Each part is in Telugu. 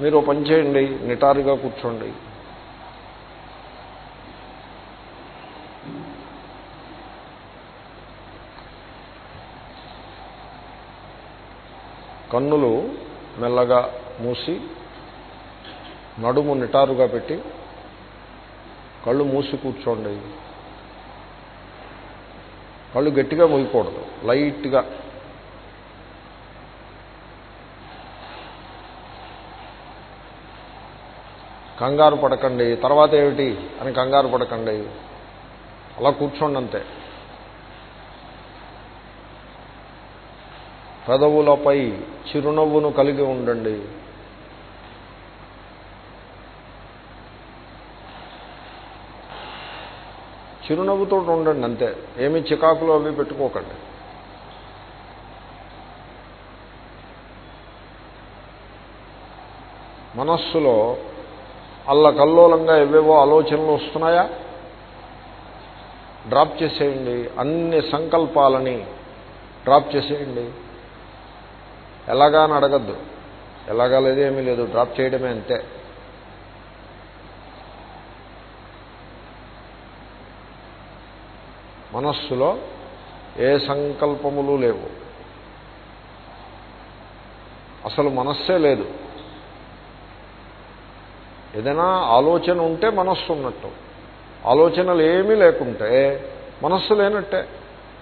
మీరు పని చేయండి నిటారుగా కూర్చోండి. కన్నులు మెల్లగా మూసి నడుము నిటారుగా పెట్టి కళ్ళు మూసి కూర్చోండి. కళ్ళు గట్టిగా మూయకూడదు లైట్గా. కంగారు పడకండి. తర్వాత ఏమిటి? అని కంగారు పడకండి. అలా కూర్చోండి అంతే పెదవులపై చిరునవ్వును కలిగి ఉండండి. చిరునవ్వుతో ఉండండి అంతే. ఏమి చికాకులు అవి పెట్టుకోకండి. మనస్సులో అల్లకల్లోలంగా ఎవేవో ఆలోచనలు వస్తున్నాయా? డ్రాప్ చేసేయండి. అన్ని సంకల్పాలని డ్రాప్ చేసేయండి. ఎలాగా అని అడగద్దు. ఎలాగా లేదు ఏమీ లేదు. డ్రాప్ చేయడమే అంతే. మనస్సులో ఏ సంకల్పములు లేవు. అసలు మనస్సే లేదు. ఏదైనా ఆలోచన ఉంటే మనస్సు ఉన్నట్టు. ఆలోచనలు ఏమీ లేకుంటే మనస్సు లేనట్టే.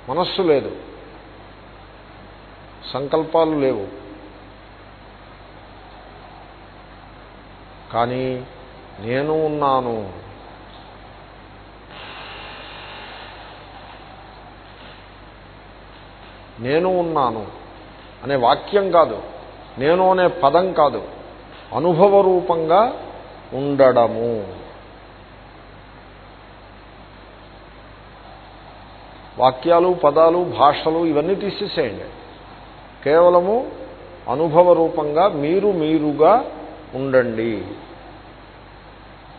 మనస్సు లేదు. సంకల్పాలు లేవు. కానీ నేను ఉన్నాను. నేను ఉన్నాను అనే వాక్యం కాదు. నేను అనే పదం కాదు. అనుభవ రూపంగా ఉండడము. వాక్యాలు పదాలు భాషలు ఇవన్నీ తీసేసేయండి. కేవలము అనుభవ రూపంగా మీరు మీరుగా ఉండండి.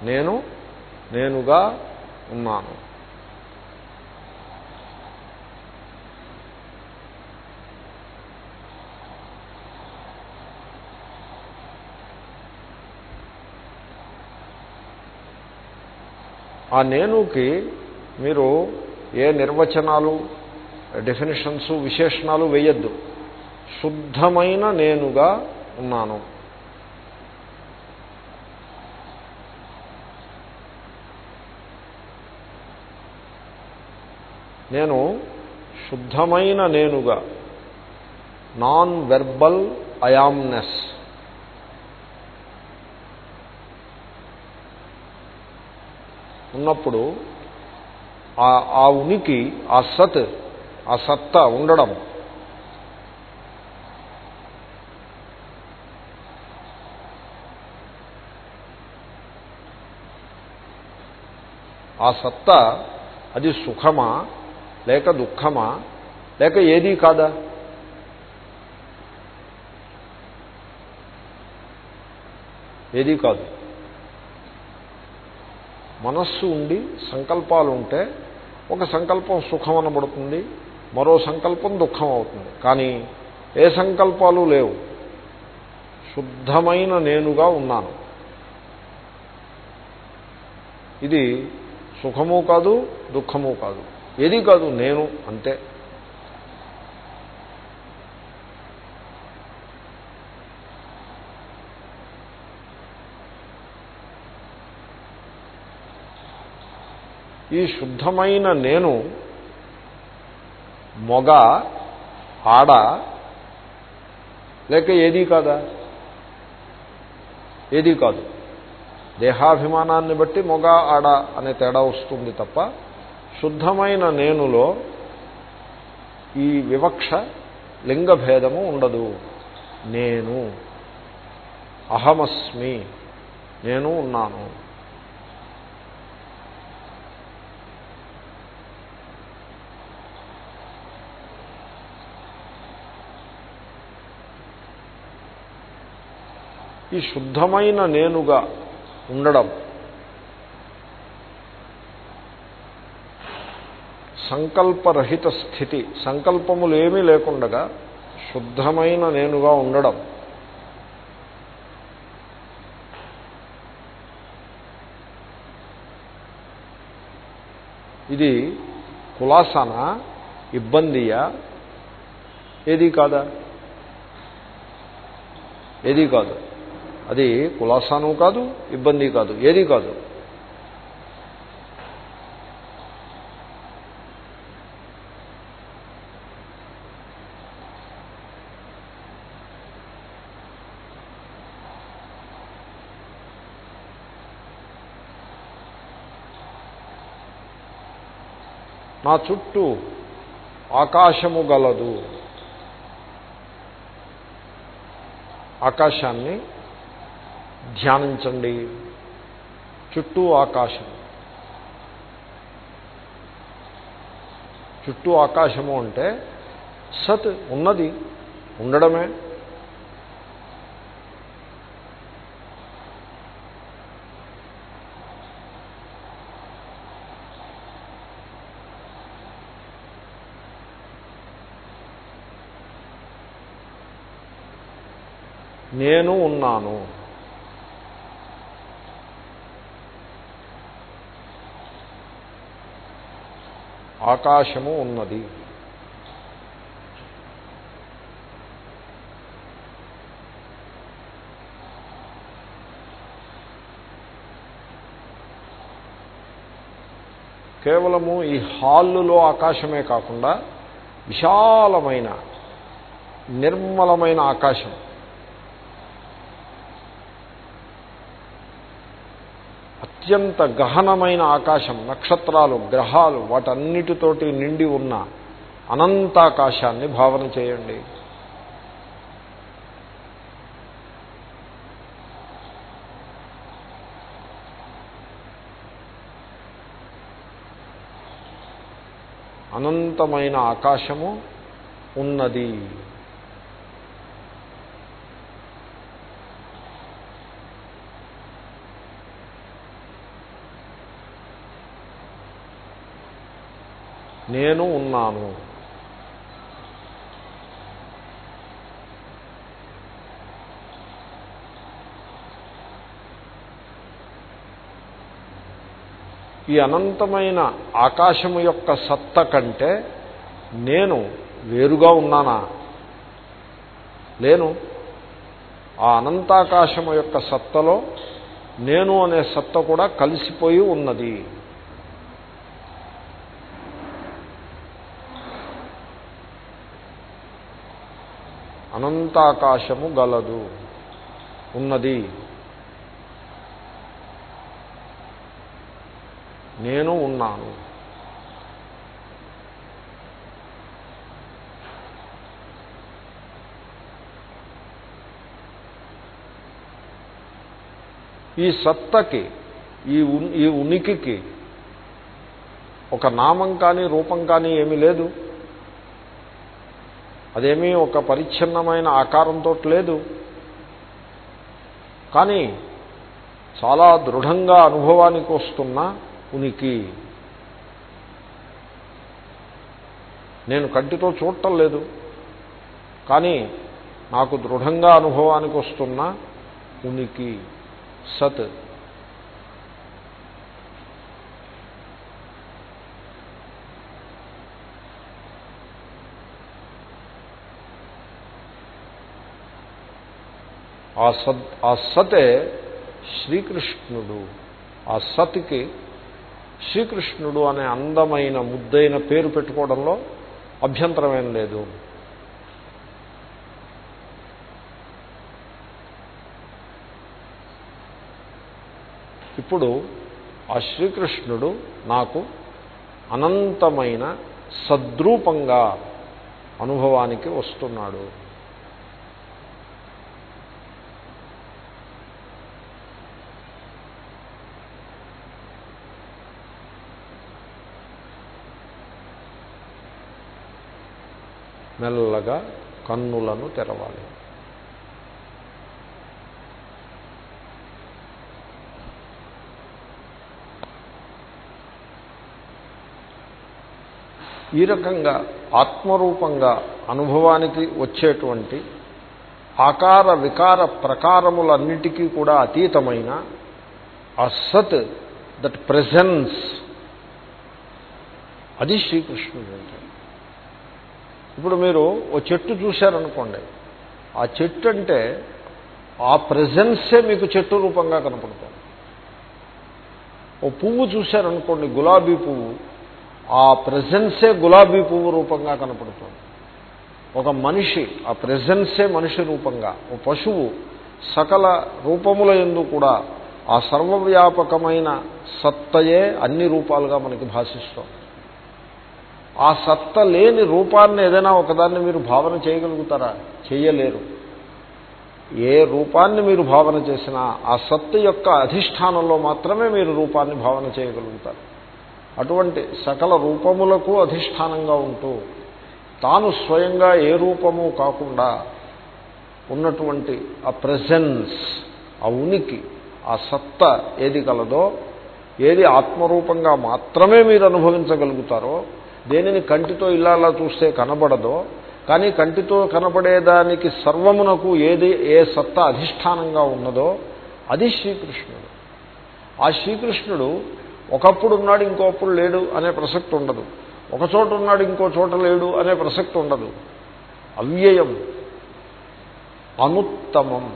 నేను నేనుగా ఉన్నాను. ఆ నేనుకి మీరు ఏ నిర్వచనాలు డెఫినేషన్స్ విశేషణాలు వేయద్దు. శుద్ధమైన నేనుగా ఉన్నాను. నేను శుద్ధమైన నేనుగా నాన్ వెర్బల్ అయామ్నెస్ ఉన్నప్పుడు ఆ ఉనికి ఆ సత్ ఆ సత్తా ఉండడం. ఆ సత్తా అది సుఖమా లేక దుఃఖమా లేక ఏదీ కాదా? ఏదీ కాదు. మనస్సు ఉండి సంకల్పాలు ఉంటే ఒక సంకల్పం సుఖం అనబడుతుంది మరో సంకల్పం దుఃఖం అవుతుంది. కానీ ఏ సంకల్పాలు లేవు. శుద్ధమైన నేనుగా ఉన్నాను. ఇది సుఖము కాదు దుఃఖము కాదు. ఏది కాదు నేను అంతే. ఈ శుద్ధమైన నేను మొగ ఆడ లేక ఏదీ కాదా? ఏదీ కాదు. దేహాభిమానాన్ని బట్టి మొగ ఆడ అనే తేడా వస్తుంది తప్ప శుద్ధమైన నేనులో ఈ వివక్ష లింగభేదము ఉండదు. నేను అహమస్మి నేను ఉన్నాను. ఈ శుద్ధమైన నేనుగా ఉండడం సంకల్పరహిత స్థితి సంకల్పములు ఏమీ లేకుండగా శుద్ధమైన నేనుగా ఉండడం. ఇది కులాసన ఇబ్బందియా? ఏదీ కాదా? ఏదీ కాదు. అది కులాసాను కాదు ఇబ్బంది కాదు ఏది కాదు. నా చుట్టూ ఆకాశము గలదు. ఆకాశాన్ని ధ్యానించండి. చుట్టూ ఆకాశం. చుట్టూ ఆకాశము అంటే సత్ ఉన్నది ఉండడమే. నేను ఉన్నాను. ఆకాశము ఉన్నది. కేవలము ఈ హాల్లో ఆకాశమే కాకుండా విశాలమైన నిర్మలమైన ఆకాశం. అత్యంత గహనమైన ఆకాశం నక్షత్రాలు గ్రహాలు వాటన్నిటితోటి నిండి ఉన్న అనంతాకాశాన్ని భావన చేయండి. అనంతమైన ఆకాశము ఉన్నది. నేను ఉన్నాను. ఈ అనంతమైన ఆకాశము యొక్క సత్త కంటే నేను వేరుగా ఉన్నానా? లేను ఆ అనంతాకాశము యొక్క సత్తలో నేను అనే సత్త కూడా కలిసిపోయి ఉన్నది. అనంతాకాశము గలదు. ఉన్నది. నేను ఉన్నాను. ఈ సత్తకి ఈ ఈ ఉనికికి ఒక నామం కానీ రూపం కానీ ఏమీ లేదు. అదేమీ ఒక పరిచ్ఛిన్నమైన ఆకారంతో లేదు. కానీ చాలా దృఢంగా అనుభవానికి వస్తున్న ఉనికి. నేను కంటితో చూడటం లేదు. కానీ నాకు దృఢంగా అనుభవానికి వస్తున్న ఉనికి. సత్. ఆ సత్ ఆ సతే శ్రీకృష్ణుడు. ఆ సత్కి శ్రీకృష్ణుడు అనే అందమైన ముద్దైన పేరు పెట్టుకోవడంలో అభ్యంతరమేం లేదు. ఇప్పుడు ఆ శ్రీకృష్ణుడు నాకు అనంతమైన సద్రూపంగా అనుభవానికి వస్తున్నాడు. మెల్లగా కన్నులను తెరవాలి. ఈ రకంగా ఆత్మరూపంగా అనుభవానికి వచ్చేటువంటి ఆకార వికార ప్రకారములన్నిటికీ కూడా అతీతమైన అసత్ దట్ ప్రెజెన్స్ అది శ్రీకృష్ణుడు అంటే ఇప్పుడు మీరు ఓ చెట్టు చూశారనుకోండి. ఆ చెట్టు అంటే ఆ ప్రజెన్సే మీకు చెట్టు రూపంగా కనపడుతుంది. ఓ పువ్వు చూశారనుకోండి గులాబీ పువ్వు. ఆ ప్రజెన్సే గులాబీ పువ్వు రూపంగా కనపడుతుంది. ఒక మనిషి ఆ ప్రజెన్సే మనిషి రూపంగా ఓ పశువు సకల రూపముల ఎందు కూడా ఆ సర్వవ్యాపకమైన సత్తయే అన్ని రూపాలుగా మనకి భాషిస్తాం ఆ సత్త లేని రూపాన్ని ఏదైనా ఒకదాన్ని మీరు భావన చేయగలుగుతారా? చేయలేరు. ఏ రూపాన్ని మీరు భావన చేసినా ఆ సత్తు యొక్క అధిష్టానంలో మాత్రమే మీరు రూపాన్ని భావన చేయగలుగుతారు. అటువంటి సకల రూపములకు అధిష్టానంగా ఉంటూ తాను స్వయంగా ఏ రూపము కాకుండా ఉన్నటువంటి ఆ ప్రజెన్స్ ఆ ఉనికి ఆ సత్త ఏది కలదో ఏది ఆత్మరూపంగా మాత్రమే మీరు అనుభవించగలుగుతారో దేనిని కంటితో ఇలా అలా చూస్తే కనబడదో కానీ కంటితో కనబడేదానికి సర్వమునకు ఏది ఏ సత్తా అధిష్టానంగా ఉన్నదో అది శ్రీకృష్ణుడు. ఆ శ్రీకృష్ణుడు ఒకప్పుడు ఉన్నాడు ఇంకోప్పుడు లేడు అనే ప్రసక్తి ఉండదు. ఒకచోట ఉన్నాడు ఇంకో చోట లేడు అనే ప్రసక్తి ఉండదు. అవ్యయం. అనుత్తమం.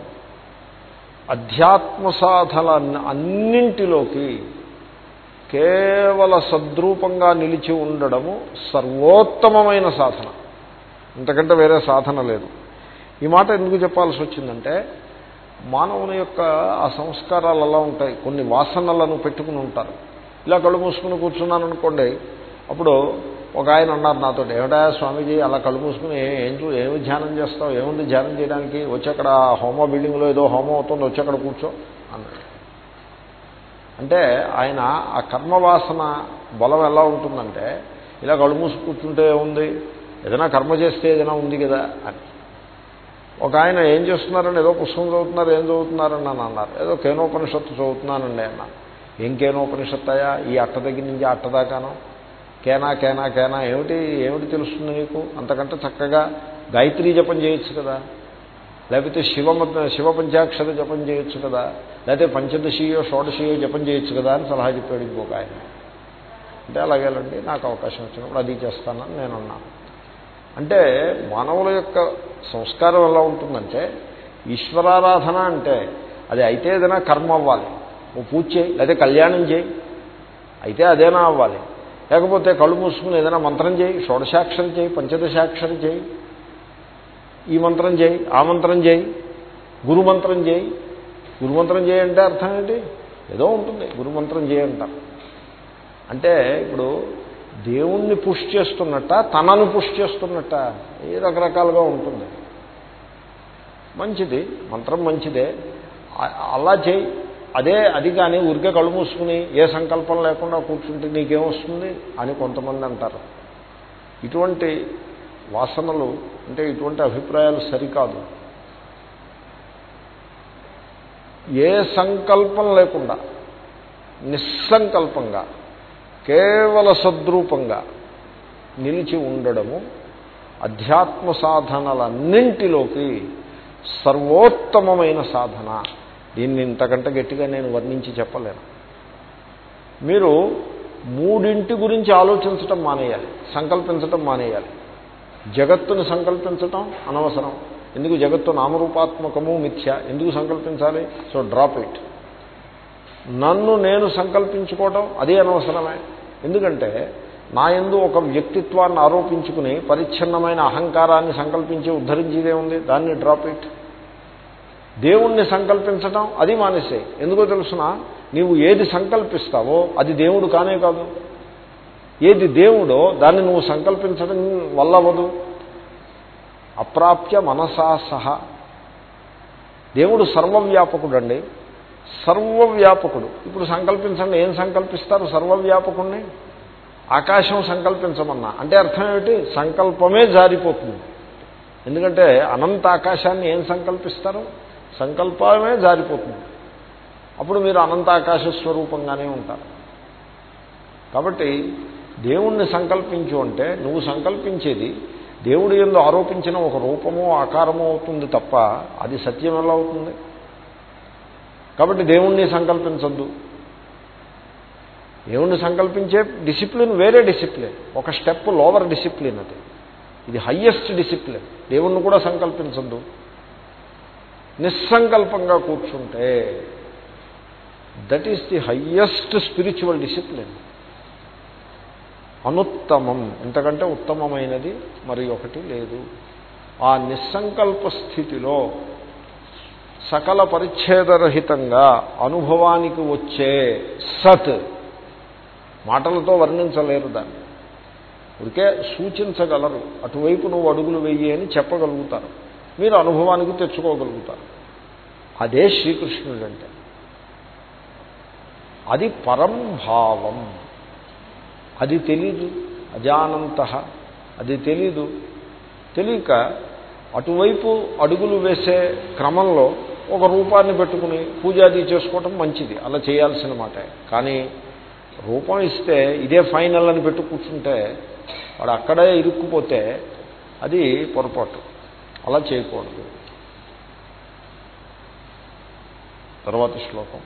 అధ్యాత్మ సాధన అన్నింటిలోకి కేవల సద్రూపంగా నిలిచి ఉండడము సర్వోత్తమమైన సాధన. ఇంతకంటే వేరే సాధన లేదు. ఈ మాట ఎందుకు చెప్పాల్సి వచ్చిందంటే మానవుని యొక్క ఆ సంస్కారాలు అలా ఉంటాయి. కొన్ని వాసనలను పెట్టుకుని ఉంటారు. ఇలా కళ్ళు మూసుకుని కూర్చున్నాను అనుకోండి అప్పుడు ఒక ఆయన అన్నారు నాతో ఏమిటా స్వామీజీ అలా కళ్ళు మూసుకుని ఏం చూ ఏమి ధ్యానం చేస్తావు? ఏముంది ధ్యానం చేయడానికి? వచ్చి అక్కడ హోమో బిల్డింగ్లో ఏదో హోమం అవుతుంది వచ్చి అక్కడ కూర్చో అన్నాడు. అంటే ఆయన ఆ కర్మవాసన బలం ఎలా ఉంటుందంటే ఇలా కళ్ళు మూసి కూర్చుంటే ఉంది ఏదైనా కర్మ చేస్తే ఏదైనా ఉంది కదా అని. ఒక ఆయన ఏం చేస్తున్నారని ఏదో పుస్తకం చదువుతున్నారు ఏం చదువుతున్నారని నన్ను అన్నారు. ఏదో కేనోపనిషత్తు చదువుతున్నానండి అన్న. ఏం కేనోపనిషత్తు అయ్యా ఈ అట్ట దగ్గర నుంచి అట్ట దాకాను. కేనా కేనా కేనా ఏమిటి ఏమిటి తెలుస్తుంది నీకు? అంతకంటే చక్కగా గాయత్రీ జపం చేయొచ్చు కదా. లేకపోతే శివ శివ పంచాక్షర జపం చేయొచ్చు కదా. లేకపోతే పంచదశియో షోడశియో జపం చేయొచ్చు కదా అని సలహా చెప్పాడు ఇంకొక ఆయన. అంటే అలాగేలండి నాకు అవకాశం వచ్చినప్పుడు అది చేస్తానని నేనున్నాను. అంటే మానవుల యొక్క సంస్కారం ఎలా ఉంటుందంటే ఈశ్వరారాధన అంటే అది అయితే ఏదైనా కర్మ అవ్వాలి. ఓ పూజ చేయి లేదా కళ్యాణం చేయి అయితే అదేనా అవ్వాలి. లేకపోతే కళ్ళు మూసుకుని ఏదైనా మంత్రం చేయి షోడశాక్షరం చేయి పంచదశాక్షరం చేయి ఈ మంత్రం చేయి ఆ మంత్రం చేయి గురుమంత్రం చేయి. గురుమంత్రం చేయి అంటే అర్థం ఏంటి? ఏదో ఉంటుంది గురుమంత్రం చేయంటారు అంటే. ఇప్పుడు దేవుణ్ణి పుష్ చేస్తున్నట్ట తనను పుష్ చేస్తున్నట్ట ఏ రకరకాలుగా ఉంటుంది. మంచిది మంత్రం మంచిదే. అలా చేయి. అదే అది కానీ ఊరికే కళ్ళు మూసుకుని ఏ సంకల్పం లేకుండా కూర్చుంటే నీకేమొస్తుంది అని కొంతమంది అంటారు. ఇటువంటి వాసనలు అంటే ఇటువంటి అభిప్రాయాలు సరికాదు. ఏ సంకల్పం లేకుండా నిస్సంకల్పంగా కేవల సద్రూపంగా నిలిచి ఉండడము అధ్యాత్మ సాధనలన్నింటిలోకి సర్వోత్తమమైన సాధన. దీన్ని ఇంతకంటే గట్టిగా నేను వర్ణించి చెప్పలేను. మీరు మూడింటి గురించి ఆలోచించటం మానేయాలి సంకల్పించటం మానేయాలి. జగత్తును సంకల్పించటం అనవసరం. ఎందుకు జగత్తు నామరూపాత్మకము మిథ్య? ఎందుకు సంకల్పించాలి? So drop it. నన్ను నేను సంకల్పించుకోవటం అదే అనవసరమే. ఎందుకంటే నా ఎందు ఒక వ్యక్తిత్వాన్ని ఆరోపించుకుని పరిచ్ఛిన్నమైన అహంకారాన్ని సంకల్పించి ఉద్ధరించేదే ఉంది. దాన్ని డ్రాప్ ఇట్. దేవుణ్ణి సంకల్పించటం అది మానేసే. ఎందుకో తెలుసిన? నీవు ఏది సంకల్పిస్తావో అది దేవుడు కానే కాదు. ఏది దేవుడో దాన్ని నువ్వు సంకల్పించడం వల్ల అప్రాప్య మనసా సహా. దేవుడు సర్వవ్యాపకుడు అండి సర్వవ్యాపకుడు. ఇప్పుడు సంకల్పించండి. ఏం సంకల్పిస్తారు? సర్వవ్యాపకుడిని ఆకాశం సంకల్పించమన్నా. అంటే అర్థం ఏమిటి? సంకల్పమే జారిపోతుంది. ఎందుకంటే అనంత ఆకాశాన్ని ఏం సంకల్పిస్తారు? సంకల్పమే జారిపోతుంది. అప్పుడు మీరు అనంత ఆకాశ స్వరూపంగానే ఉంటారు. కాబట్టి దేవుణ్ణి సంకల్పించు అంటే నువ్వు సంకల్పించేది దేవుడి ఎందు ఆరోపించిన ఒక రూపమో ఆకారమో అవుతుంది తప్ప అది సత్యం ఎలా అవుతుంది? కాబట్టి దేవుణ్ణి సంకల్పించద్దు. దేవుణ్ణి సంకల్పించే డిసిప్లిన్ వేరే డిసిప్లిన్. ఒక స్టెప్ లోవర్ డిసిప్లిన్ అది. ఇది హయ్యెస్ట్ డిసిప్లిన్. దేవుణ్ణి కూడా సంకల్పించద్దు. నిస్సంకల్పంగా కూర్చుంటే that is the highest spiritual discipline. అనుత్తమం. ఇంతకంటే ఉత్తమమైనది మరి ఒకటి లేదు. ఆ నిస్సంకల్ప స్థితిలో సకల పరిచ్ఛేదరహితంగా అనుభవానికి వచ్చే సత్ మాటలతో వర్ణించలేరు దాన్ని. ఉడికే సూచించగలరు. అటువైపు నువ్వు అడుగులు వెయ్యి అని చెప్పగలుగుతారు. మీరు అనుభవానికి తెచ్చుకోగలుగుతారు. అదే శ్రీకృష్ణుడంటే. అది పరంభావం అది తెలీదు అజానంత అది తెలీదు. తెలియక అటువైపు అడుగులు వేసే క్రమంలో ఒక రూపాన్ని పెట్టుకుని పూజాది చేసుకోవటం మంచిది అలా చేయాల్సిన మాట. కానీ రూపం ఇస్తే ఇదే ఫైనల్ అని పెట్టు కూర్చుంటే వాడు అక్కడే ఇరుక్కుపోతే అది పొరపాటు. అలా చేయకూడదు. తర్వాత శ్లోకం.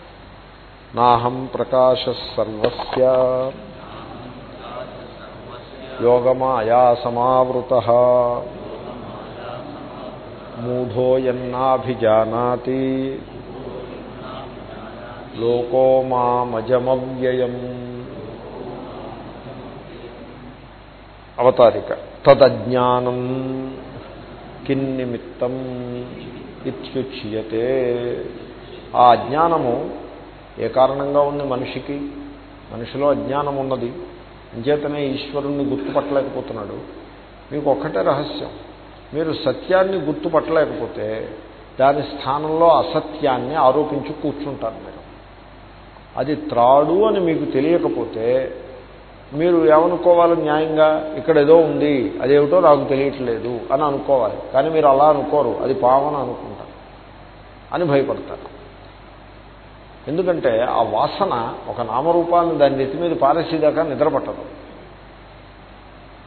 నాహం ప్రకాశ సర్వస్య. యోగమాయా సమావృత మూఢోయన్నాభిజానాతి లోకో మామజమవ్యయం అవతారిక తదజ్ఞానం కిన్నిమిత్తం ఇత్యుచ్యతే ఆ అజ్ఞానము ఏ కారణంగా ఉంది మనిషికి? మనిషిలో అజ్ఞానం ఉన్నది అంచేతనే ఈశ్వరుణ్ణి గుర్తుపట్టలేకపోతున్నాడు. మీకు ఒక్కటే రహస్యం. మీరు సత్యాన్ని గుర్తుపట్టలేకపోతే దాని స్థానంలో అసత్యాన్ని ఆరోపించి కూర్చుంటారు మీరు. అది త్రాడు అని మీకు తెలియకపోతే మీరు ఏమనుకోవాలి న్యాయంగా? ఇక్కడ ఏదో ఉంది అదేమిటో నాకు తెలియట్లేదు అని అనుకోవాలి. కానీ మీరు అలా అనుకోరు అది పావన అనుకుంటారు అని భయపడతారు. ఎందుకంటే ఆ వాసన ఒక నామరూపాన్ని దాని నెత్తి మీద పారేసేదాకా నిద్రపట్టదు.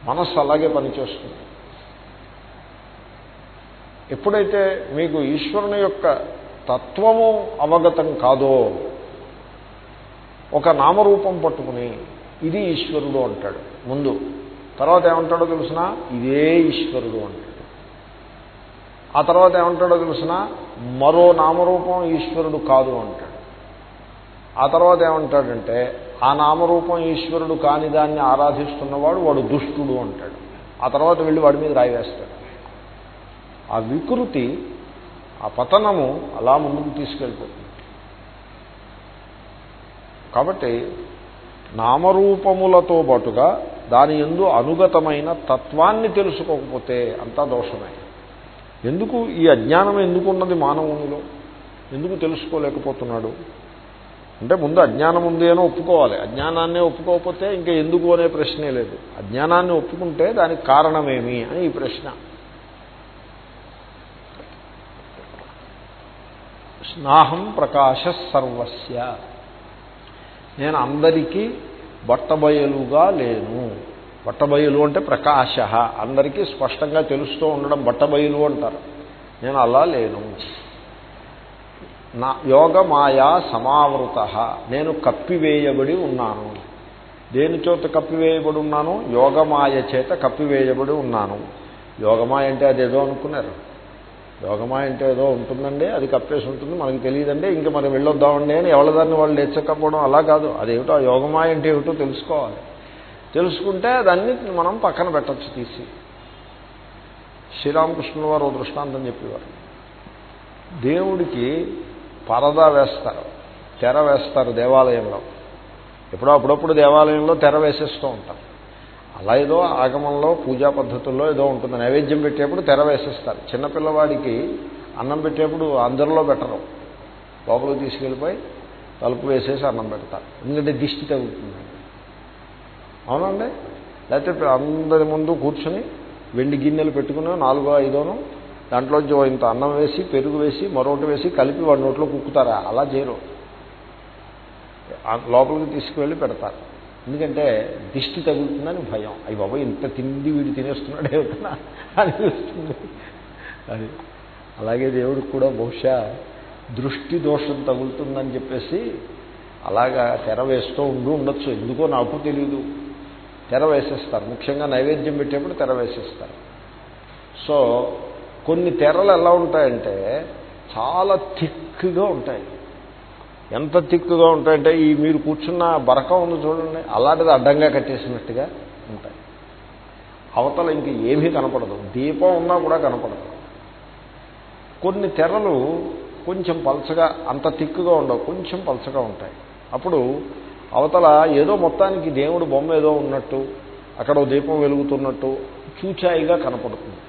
మనస్సు అలాగే పనిచేస్తుంది. ఎప్పుడైతే మీకు ఈశ్వరుని యొక్క తత్వము అవగతం కాదో ఒక నామరూపం పట్టుకుని ఇది ఈశ్వరుడు అంటాడు. ముందు తర్వాత ఏమంటాడో తెలిసిన? ఇదే ఈశ్వరుడు అంటాడు. ఆ తర్వాత ఏమంటాడో తెలిసిన? మరో నామరూపం ఈశ్వరుడు కాదు అంటాడు. ఆ తర్వాత ఏమంటాడంటే ఆ నామరూపం ఈశ్వరుడు కాని దాన్ని ఆరాధిస్తున్నవాడు వాడు దుష్టుడు అంటాడు. ఆ తర్వాత వెళ్ళి వాడి మీద రాయివేస్తాడు. ఆ వికృతి ఆ పతనము అలా ముందుకు తీసుకెళ్ళిపోతుంది. కాబట్టి నామరూపములతో పాటుగా దాని ఎందు అనుగతమైన తత్వాన్ని తెలుసుకోకపోతే అంతా దోషమే. ఎందుకు ఈ అజ్ఞానం ఎందుకు ఉన్నది మానవునిలో? ఎందుకు తెలుసుకోలేకపోతున్నాడు? అంటే ముందు అజ్ఞానం ఉంది అని ఒప్పుకోవాలి. అజ్ఞానాన్ని ఒప్పుకోకపోతే ఇంకా ఎందుకు అనే ప్రశ్నే లేదు. అజ్ఞానాన్ని ఒప్పుకుంటే దానికి కారణమేమి అని ఈ ప్రశ్న. స్నాహం ప్రకాశ సర్వస్య. నేను అందరికీ బట్టబయలుగా లేను. బట్టబయలు అంటే ప్రకాశ. అందరికీ స్పష్టంగా తెలుస్తూ ఉండడం బట్టబయలు అంటారు. నేను అలా లేను. నా యోగమాయా సమావృత. నేను కప్పివేయబడి ఉన్నాను. దేని చేత కప్పివేయబడి ఉన్నాను? యోగమాయ చేత కప్పివేయబడి ఉన్నాను. యోగమాయ అంటే అదేదో అనుకున్నారు. యోగమాయ అంటే ఏదో ఉంటుందండి అది కప్పేసి ఉంటుంది మనకి తెలియదండి ఇంకా మనం వెళ్ళొద్దామండి అని ఎవరిదాన్ని వాళ్ళు లేచకపోవడం అలా కాదు. అదేమిటో ఆ యోగమాయ అంటే ఏమిటో తెలుసుకోవాలి. తెలుసుకుంటే దాన్ని మనం పక్కన పెట్టచ్చు తీసి. శ్రీరామకృష్ణుల వారు దృష్టాంతం చెప్పేవారు. దేవుడికి పరదా వేస్తారు. తెర వేస్తారు దేవాలయంలో. ఎప్పుడో అప్పుడప్పుడు దేవాలయంలో తెర వేసేస్తూ ఉంటారు. అలా ఏదో ఆగమంలో పూజా పద్ధతుల్లో ఏదో ఉంటుంది. నైవేద్యం పెట్టేప్పుడు తెర వేసేస్తారు. చిన్నపిల్లవాడికి అన్నం పెట్టేప్పుడు అందరిలో పెట్టరు. లోపలికి తీసుకెళ్ళిపోయి తలుపు వేసేసి అన్నం పెడతారు. ఎందుకంటే దిష్టి తగ్గుతుంది అవునండి? లేకపోతే అందరి ముందు కూర్చొని వెండి గిన్నెలు పెట్టుకుని నాలుగో ఐదోనో దాంట్లోంచి ఇంత అన్నం వేసి పెరుగు వేసి మరొకటి వేసి కలిపి వాడి నోట్లో కుక్కుతారా? అలా చేయరు. లోపలికి తీసుకువెళ్ళి పెడతారు. ఎందుకంటే దిష్టి తగులుతుందని భయం. అయ్యి బాబా ఇంత తిండి వీడు తినేస్తున్నాడు అని అనిపిస్తుంది. అది. అలాగే దేవుడికి కూడా బహుశా దృష్టి దోషం తగులుతుందని చెప్పేసి అలాగా తెర వేస్తూ ఉండి ఉండొచ్చు. ఎందుకో నాకు తెలియదు తెర వేసేస్తారు. ముఖ్యంగా నైవేద్యం పెట్టేప్పుడు తెర వేసేస్తారు. సో కొన్ని తెరలు ఎలా ఉంటాయంటే చాలా థిక్గా ఉంటాయి. ఎంత థిక్గా ఉంటాయంటే ఈ మీరు కూర్చున్న బరక ఉంది చూడండి అలాంటిది అడ్డంగా కట్టేసినట్టుగా ఉంటాయి. అవతల ఇంక ఏమీ కనపడదు దీపం ఉన్నా కూడా కనపడదు. కొన్ని తెరలు కొంచెం పలచగా అంత తిక్కుగా ఉండవు కొంచెం పలచగా ఉంటాయి. అప్పుడు అవతల ఏదో మొత్తానికి దేవుడు బొమ్మ ఏదో ఉన్నట్టు అక్కడ దీపం వెలుగుతున్నట్టు చూచాయిగా కనపడుతుంది.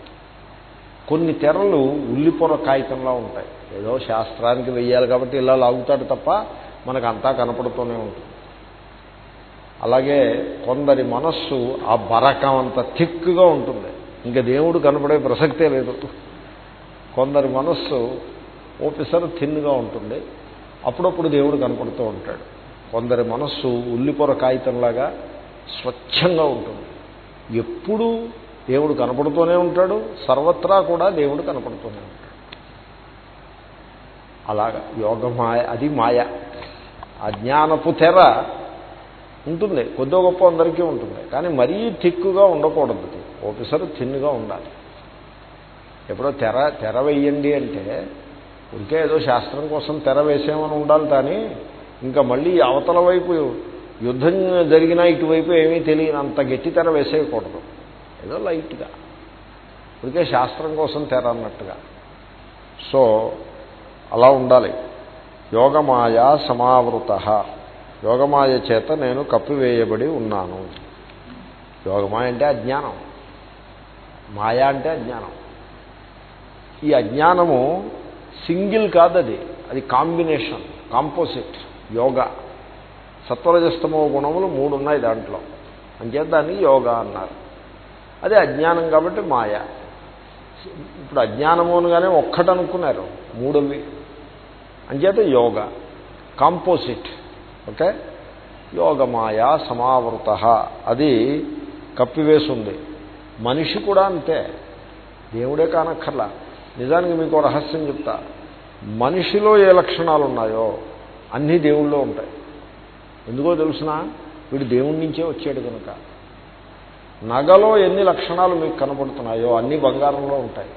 కొన్ని తెరలు ఉల్లిపొర కాగితంలా ఉంటాయి. ఏదో శాస్త్రానికి వెయ్యాలి కాబట్టి ఇలా లాగుతాడు తప్ప మనకు అంతా కనపడుతూనే ఉంటుంది. అలాగే కొందరి మనస్సు ఆ బరకం అంత థిక్గా ఉంటుంది. ఇంకా దేవుడు కనపడే ప్రసక్తే లేదు. కొందరి మనస్సు ఓపిసర్ థిన్గా ఉంటుంది. అప్పుడప్పుడు దేవుడు కనపడుతూ ఉంటాడు. కొందరి మనస్సు ఉల్లిపొర కాగితంలాగా స్వచ్ఛంగా ఉంటుంది. ఎప్పుడూ దేవుడు కనపడుతూనే ఉంటాడు సర్వత్రా కూడా దేవుడు కనపడుతూనే ఉంటాడు. అలాగా యోగ మాయ అది మాయ. అజ్ఞానపు తెర ఉంటుంది కొద్దో గొప్ప అందరికీ ఉంటుంది కానీ మరీ థిక్గా ఉండకూడదు అది. ఒకసారి థిన్గా ఉండాలి. ఎప్పుడో తెర తెర వేయండి అంటే ఇంకే ఏదో శాస్త్రం కోసం తెర వేసేమని ఉండాలి కానీ ఇంకా మళ్ళీ అవతల వైపు యుద్ధం జరిగినా ఇటువైపు ఏమీ తెలియని అంత గట్టి తెర వేసేయకూడదు. ఏదో లైట్గా. ఇప్పటికే శాస్త్రం కోసం తెర అన్నట్టుగా సో అలా ఉండాలి. యోగమాయ సమావృత. యోగమాయ చేత నేను కప్పివేయబడి ఉన్నాను. యోగమాయ అంటే అజ్ఞానం. మాయా అంటే అజ్ఞానం. ఈ అజ్ఞానము సింగిల్ కాదు అది అది కాంబినేషన్ కాంపోజిట్ యోగా. సత్వరజస్తమో గుణములు మూడు ఉన్నాయి దాంట్లో. అంచేత దాన్ని యోగా అన్నారు. అదే అజ్ఞానం కాబట్టి మాయ. ఇప్పుడు అజ్ఞానము అనగానే ఒక్కటి అనుకున్నారు. మూడవి అంచేత యోగ. Composite okay? యోగమాయా సమావృత. అది కప్పివేసింది మనిషి కూడా అంతే. దేవుడే కానక్కర్లా. నిజానికి మీకు రహస్యం చెప్తా. మనిషిలో ఏ లక్షణాలు ఉన్నాయో అన్నీ దేవుళ్ళో ఉంటాయి. ఎందుకో తెలుసిన? వీడు దేవుడి నుంచే వచ్చాడు కనుక. నగలో ఎన్ని లక్షణాలు మీకు కనబడుతున్నాయో అన్ని బంగారంలో ఉంటాయి.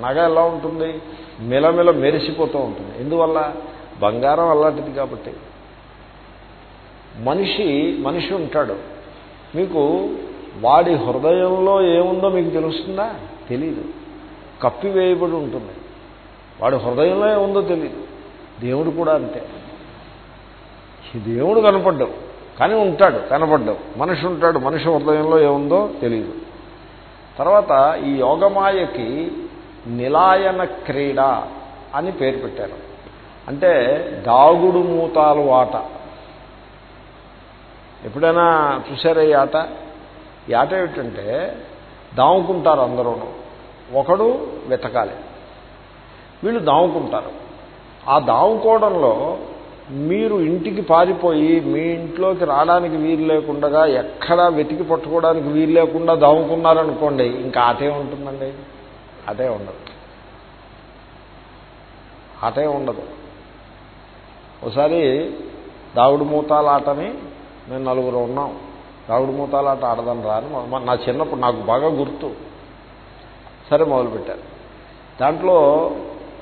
నగ ఎలా ఉంటుంది? మిలమిల మెరిసిపోతూ ఉంటుంది. ఎందువల్ల? బంగారం అలాంటిది కాబట్టి. మనిషి మనిషి ఉంటాడు. మీకు వాడి హృదయంలో ఏముందో మీకు తెలుస్తుందా? తెలీదు. కప్పివేయబడి ఉంటుంది. వాడి హృదయంలో ఏముందో తెలియదు దేవుడు కూడా అంతే. దేవుడు కనపడ్డావు కానీ ఉంటాడు కనబడ్డావు. మనిషి ఉంటాడు మనిషి హృదయంలో ఏముందో తెలియదు తర్వాత ఈ యోగమాయకి నిలాయన క్రీడ అని పేరు పెట్టారు. అంటే దాగుడు మూతాలు ఆట. ఎప్పుడైనా చూసారా ఈ ఆట? ఈ ఆట ఏమిటంటే దాముకుంటారు అందరూ ఒకడు వెతకాలి. వీళ్ళు దాముకుంటారు. ఆ దాముకోవడంలో మీరు ఇంటికి పారిపోయి మీ ఇంట్లోకి రావడానికి వీలు లేకుండా ఎక్కడా వెతికి పట్టుకోవడానికి వీలు లేకుండా దాముకున్నారనుకోండి ఇంకా ఆటే ఉంటుందండి. అదే ఉండదు. ఆటే ఉండదు. ఒకసారి దావుడు మూతాలాటని మేము నలుగురు ఉన్నాం. దావుడు మూతాలాట ఆట ఆడదాం రాని నా చిన్నప్పుడు నాకు బాగా గుర్తు. సరే మొదలుపెట్టారు. దాంట్లో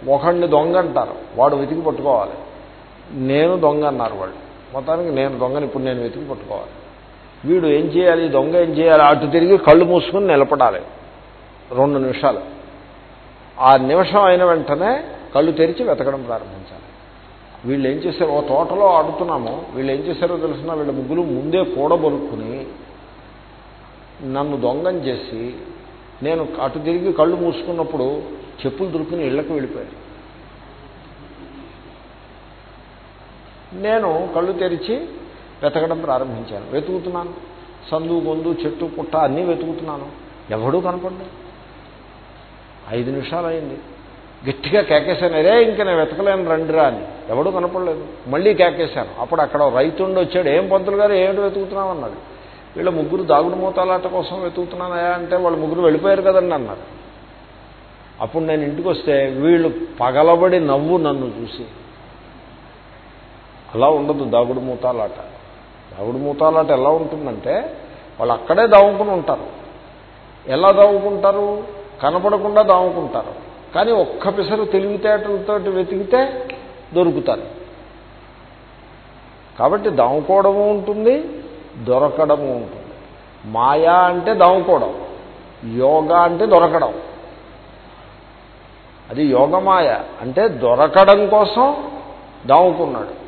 ఒకడిని దొంగ అంటారు. వాడు వెతికి పట్టుకోవాలి. నేను దొంగ అన్నారు వాళ్ళు. మొత్తానికి నేను దొంగని ఇప్పుడు నేను వెతికి పట్టుకోవాలి. వీడు ఏం చేయాలి? దొంగ ఏం చేయాలి? అటు తిరిగి కళ్ళు మూసుకుని నిలబడాలి. రెండు నిమిషాలు. ఆ నిమిషం అయిన వెంటనే కళ్ళు తెరిచి వెతకడం ప్రారంభించాలి. వీళ్ళు ఏం చేశారు? ఓ తోటలో ఆడుతున్నాము. వీళ్ళు ఏం చేశారో తెలిసిన? వీళ్ళ ముగ్గురు ముందే కూడబొలుక్కుని నన్ను దొంగం చేసి నేను అటు తిరిగి కళ్ళు మూసుకున్నప్పుడు చెప్పులు దొరుకుని ఇళ్ళకు వెళ్ళిపోయాను నేను కళ్ళు తెరిచి వెతకడం ప్రారంభించాను. వెతుకుతున్నాను. సందు గొందు చెట్టు పుట్ట అన్నీ వెతుకుతున్నాను. ఎవడూ కనపడ్డా ఐదు నిమిషాలు అయింది గట్టిగా కేకేశాను. అరే ఇంక నేను వెతకలేను రండిరా అని. ఎవడూ కనపడలేదు. మళ్ళీ కేకేశాను. అప్పుడు అక్కడ రైతుండి వచ్చాడు. ఏం పంతులు గారు ఏమిటి వెతుకుతున్నావు? అన్నాడు. వీళ్ళ ముగ్గురు దాగుడు మూతాలాట కోసం వెతుకుతున్నానయా అంటే వాళ్ళు ముగ్గురు వెళ్ళిపోయారు కదండి అన్నారు. అప్పుడు నేను ఇంటికి వస్తే వీళ్ళు పగలబడి నవ్వు నన్ను చూసి అలా ఉండదు దాగుడు మూతాలాట. దాగుడు మూతాలాట ఎలా ఉంటుందంటే వాళ్ళు అక్కడే దావుకుని ఉంటారు. ఎలా దావుకుంటారు? కనపడకుండా దావుకుంటారు. కానీ ఒక్క పిసరు తెలివితేటలతో వెతికితే దొరుకుతారు. కాబట్టి దాముకోవడము ఉంటుంది దొరకడము ఉంటుంది. మాయా అంటే దాముకోవడం యోగా అంటే దొరకడం. అది యోగమాయ అంటే దొరకడం కోసం దాముకున్నాడు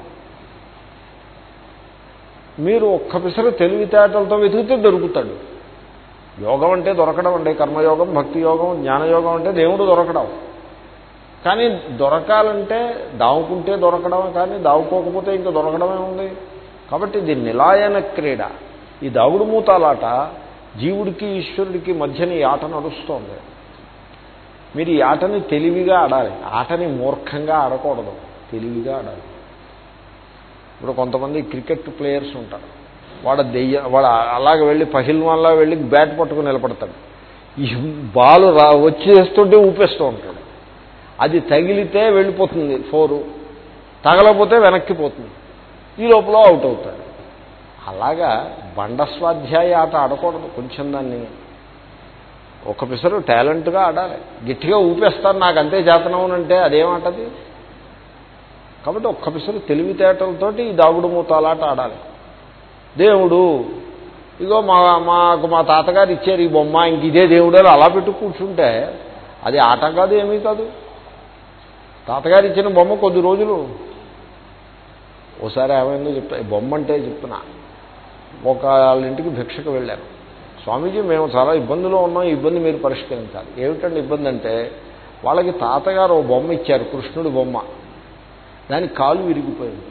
మీరు ఒక్క పిసరు తెలివితేటలతో వెతికితే దొరుకుతాడు. యోగం అంటే దొరకడం అండి. కర్మయోగం భక్తి యోగం జ్ఞానయోగం అంటే దేవుడు దొరకడం. కానీ దొరకాలంటే దావుకుంటే దొరకడం కానీ దావుకోకపోతే ఇంకా దొరకడమే ఉంది. కాబట్టి ఇది నిలాయన క్రీడ. ఈ దావుడు మూతాలాట జీవుడికి ఈశ్వరుడికి మధ్యన ఈ ఆట నడుస్తోంది. మీరు ఈ ఆటని తెలివిగా ఆడాలి. ఆటని మూర్ఖంగా ఆడకూడదు. తెలివిగా ఆడాలి. ఇప్పుడు కొంతమంది క్రికెట్ ప్లేయర్స్ ఉంటారు. వాడు దెయ్య వాడు అలాగ వెళ్ళి పహిల్వాన్లా వెళ్ళి బ్యాట్ పట్టుకుని నిలబడతాడు. ఈ బాలు రా వచ్చేస్తుంటే ఊపేస్తూ ఉంటాడు. అది తగిలితే వెళ్ళిపోతుంది ఫోరు. తగలపోతే వెనక్కిపోతుంది ఈ లోపల అవుట్ అవుతాడు. అలాగా బండస్వాధ్యాయ ఆట ఆడకూడదు కొంచెం దాన్ని. ఒక పిసరు టాలెంట్గా ఆడాలి. గట్టిగా ఊపేస్తాను నాకు అంతే చేతనవునంటే అదేమాటది కాబట్టి ఒక్క పిసరు తెలివితేటలతోటి ఈ దాగుడు మూతాలాట ఆడాలి. దేవుడు ఇగో మా మాకు మా తాతగారు ఇచ్చారు ఈ బొమ్మ ఇంక ఇదే దేవుడు అలా పెట్టు కూర్చుంటే అది ఆట కాదు ఏమీ కాదు. తాతగారు ఇచ్చిన బొమ్మ కొద్ది రోజులు. ఓసారి ఏమైందో చెప్తా బొమ్మ అంటే చెప్తున్నా ఒక వాళ్ళ ఇంటికి భిక్షకు వెళ్ళాను. స్వామీజీ మేము చాలా ఇబ్బందులో ఉన్నాం ఇబ్బంది మీరు పరిష్కరించాలి. ఏమిటండి ఇబ్బంది అంటే వాళ్ళకి తాతగారు ఓ బొమ్మ ఇచ్చారు కృష్ణుడు బొమ్మ. దానికి కాలు విరిగిపోయింది.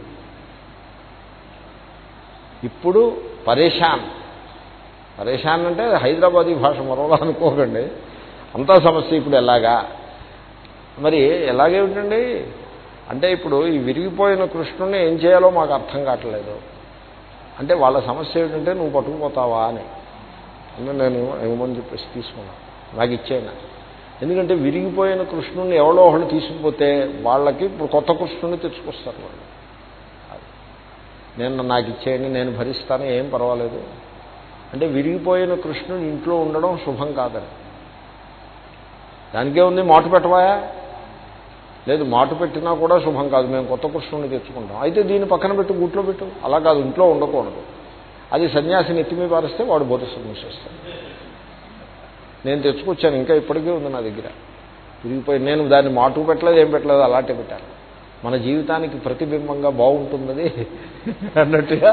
ఇప్పుడు పరేషాన్. పరేషాన్ అంటే హైదరాబాదీ భాష మరోలా అనుకోకండి. అంతా సమస్య ఇప్పుడు ఎలాగా? మరి ఎలాగేమిటండి అంటే ఇప్పుడు ఈ విరిగిపోయిన కృష్ణుని ఏం చేయాలో మాకు అర్థం కావట్లేదు. అంటే వాళ్ళ సమస్య ఏమిటంటే నువ్వు పట్టుకుపోతావా అని. నేను ఏమని చెప్పేసి తీసుకున్నాను. నాకు ఇచ్చేయను ఎందుకంటే విరిగిపోయిన కృష్ణుని ఎవడో ఒకళ్ళు తీసుకుపోతే వాళ్ళకి ఇప్పుడు కొత్త కృష్ణుని తెచ్చుకొస్తారు వాళ్ళు. నేను నాకు ఇచ్చేయండి నేను భరిస్తాను ఏం పర్వాలేదు. అంటే విరిగిపోయిన కృష్ణుని ఇంట్లో ఉండడం శుభం కాదని. దానికే ఉంది మాటు పెట్టవాయా? లేదు మాటు పెట్టినా కూడా శుభం కాదు. మేము కొత్త కృష్ణుని తెచ్చుకుంటాం. అయితే దీన్ని పక్కన పెట్టు గుట్లో పెట్టు. అలా కాదు ఇంట్లో ఉండకూడదు. అది సన్యాసిని ఎత్తిమీ పారిస్తే వాడు బోధస్సు మూసేస్తాడు నేను తెచ్చుకొచ్చాను ఇంకా ఇప్పటికీ ఉంది నా దగ్గర. విరిగిపోయి నేను దాన్ని మాటు పెట్టలేదు ఏం పెట్టలేదు అలాంటి పెట్టాను మన జీవితానికి ప్రతిబింబంగా బాగుంటుందని అన్నట్టుగా.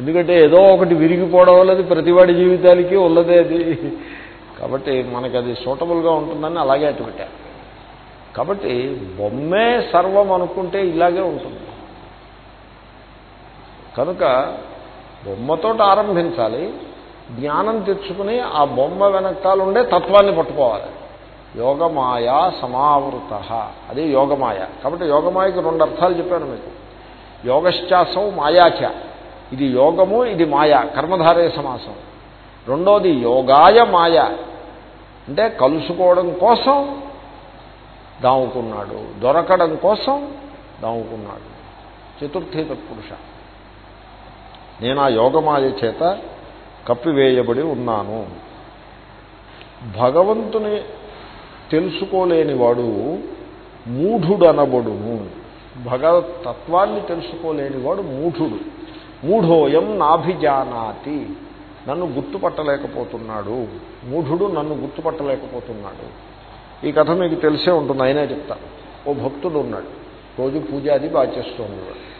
ఎందుకంటే ఏదో ఒకటి విరిగిపోవడం వల్లది ప్రతివాడి జీవితానికి ఉన్నదే అది. కాబట్టి మనకి అది సూటబుల్గా ఉంటుందని అలాగే అటు పెట్టాను కాబట్టి బొమ్మే సర్వం అనుకుంటే ఇలాగే ఉంటుంది. కనుక బొమ్మతో ఆరంభించాలి. జ్ఞానం తెచ్చుకుని ఆ బొమ్మ వెనకాలండే తత్వాన్ని పట్టుకోవాలి. యోగమాయా సమావృత. అది యోగమాయ. కాబట్టి యోగమాయకి రెండు అర్థాలు చెప్పాను మీకు. యోగశ్చాసం మాయాచ ఇది యోగము ఇది మాయ. కర్మధారయ సమాసం. రెండోది యోగాయ మాయ. అంటే కలుసుకోవడం కోసం దాముకున్నాడు. దొరకడం కోసం దాముకున్నాడు. చతుర్థీ తత్పురుష. నేను ఆ యోగమాయ చేత కప్పివేయబడి ఉన్నాను. భగవంతుని తెలుసుకోలేనివాడు మూఢుడనబడును. భగవతత్వాన్ని తెలుసుకోలేనివాడు మూఢుడు. మూఢోయం నాభిజానాతి. నన్ను గుర్తుపట్టలేకపోతున్నాడు. మూఢుడు నన్ను గుర్తుపట్టలేకపోతున్నాడు. ఈ కథ మీకు తెలిసే ఉంటుంది అయినా చెప్తాను ఓ భక్తుడు ఉన్నాడు. రోజు పూజ అది బాగా చేస్తూ ఉండేవాడు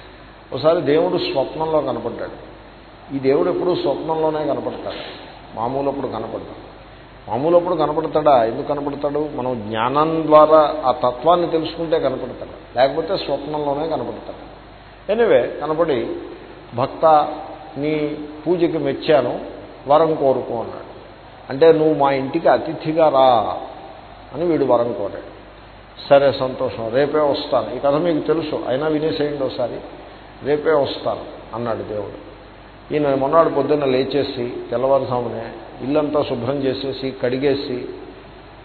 ఒకసారి దేవుడు స్వప్నంలో కనపడ్డాడు. ఈ దేవుడు ఎప్పుడూ స్వప్నంలోనే కనపడతాడు. మామూలప్పుడు కనపడతాడు. మామూలప్పుడు కనపడతాడా? ఎందుకు కనపడతాడు? మనం జ్ఞానం ద్వారా ఆ తత్వాన్ని తెలుసుకుంటే కనపడతాడు. లేకపోతే స్వప్నంలోనే కనపడతాడు. ఎనివే కనపడి భక్త నీ పూజకి మెచ్చాను వరం కోరుకో అన్నాడు. అంటే నువ్వు మా ఇంటికి అతిథిగా రా అని వీడు వరం కోరాడు. సరే సంతోషం. రేపే వస్తాను. ఈ కథ మీకు తెలుసు. అయినా వినేసేయండి ఒకసారి. రేపే వస్తాను అన్నాడు దేవుడు. ఈయన మొన్నాడు పొద్దున్న లేచేసి తెల్లవారుసామునే ఇల్లంతా శుభ్రం చేసేసి కడిగేసి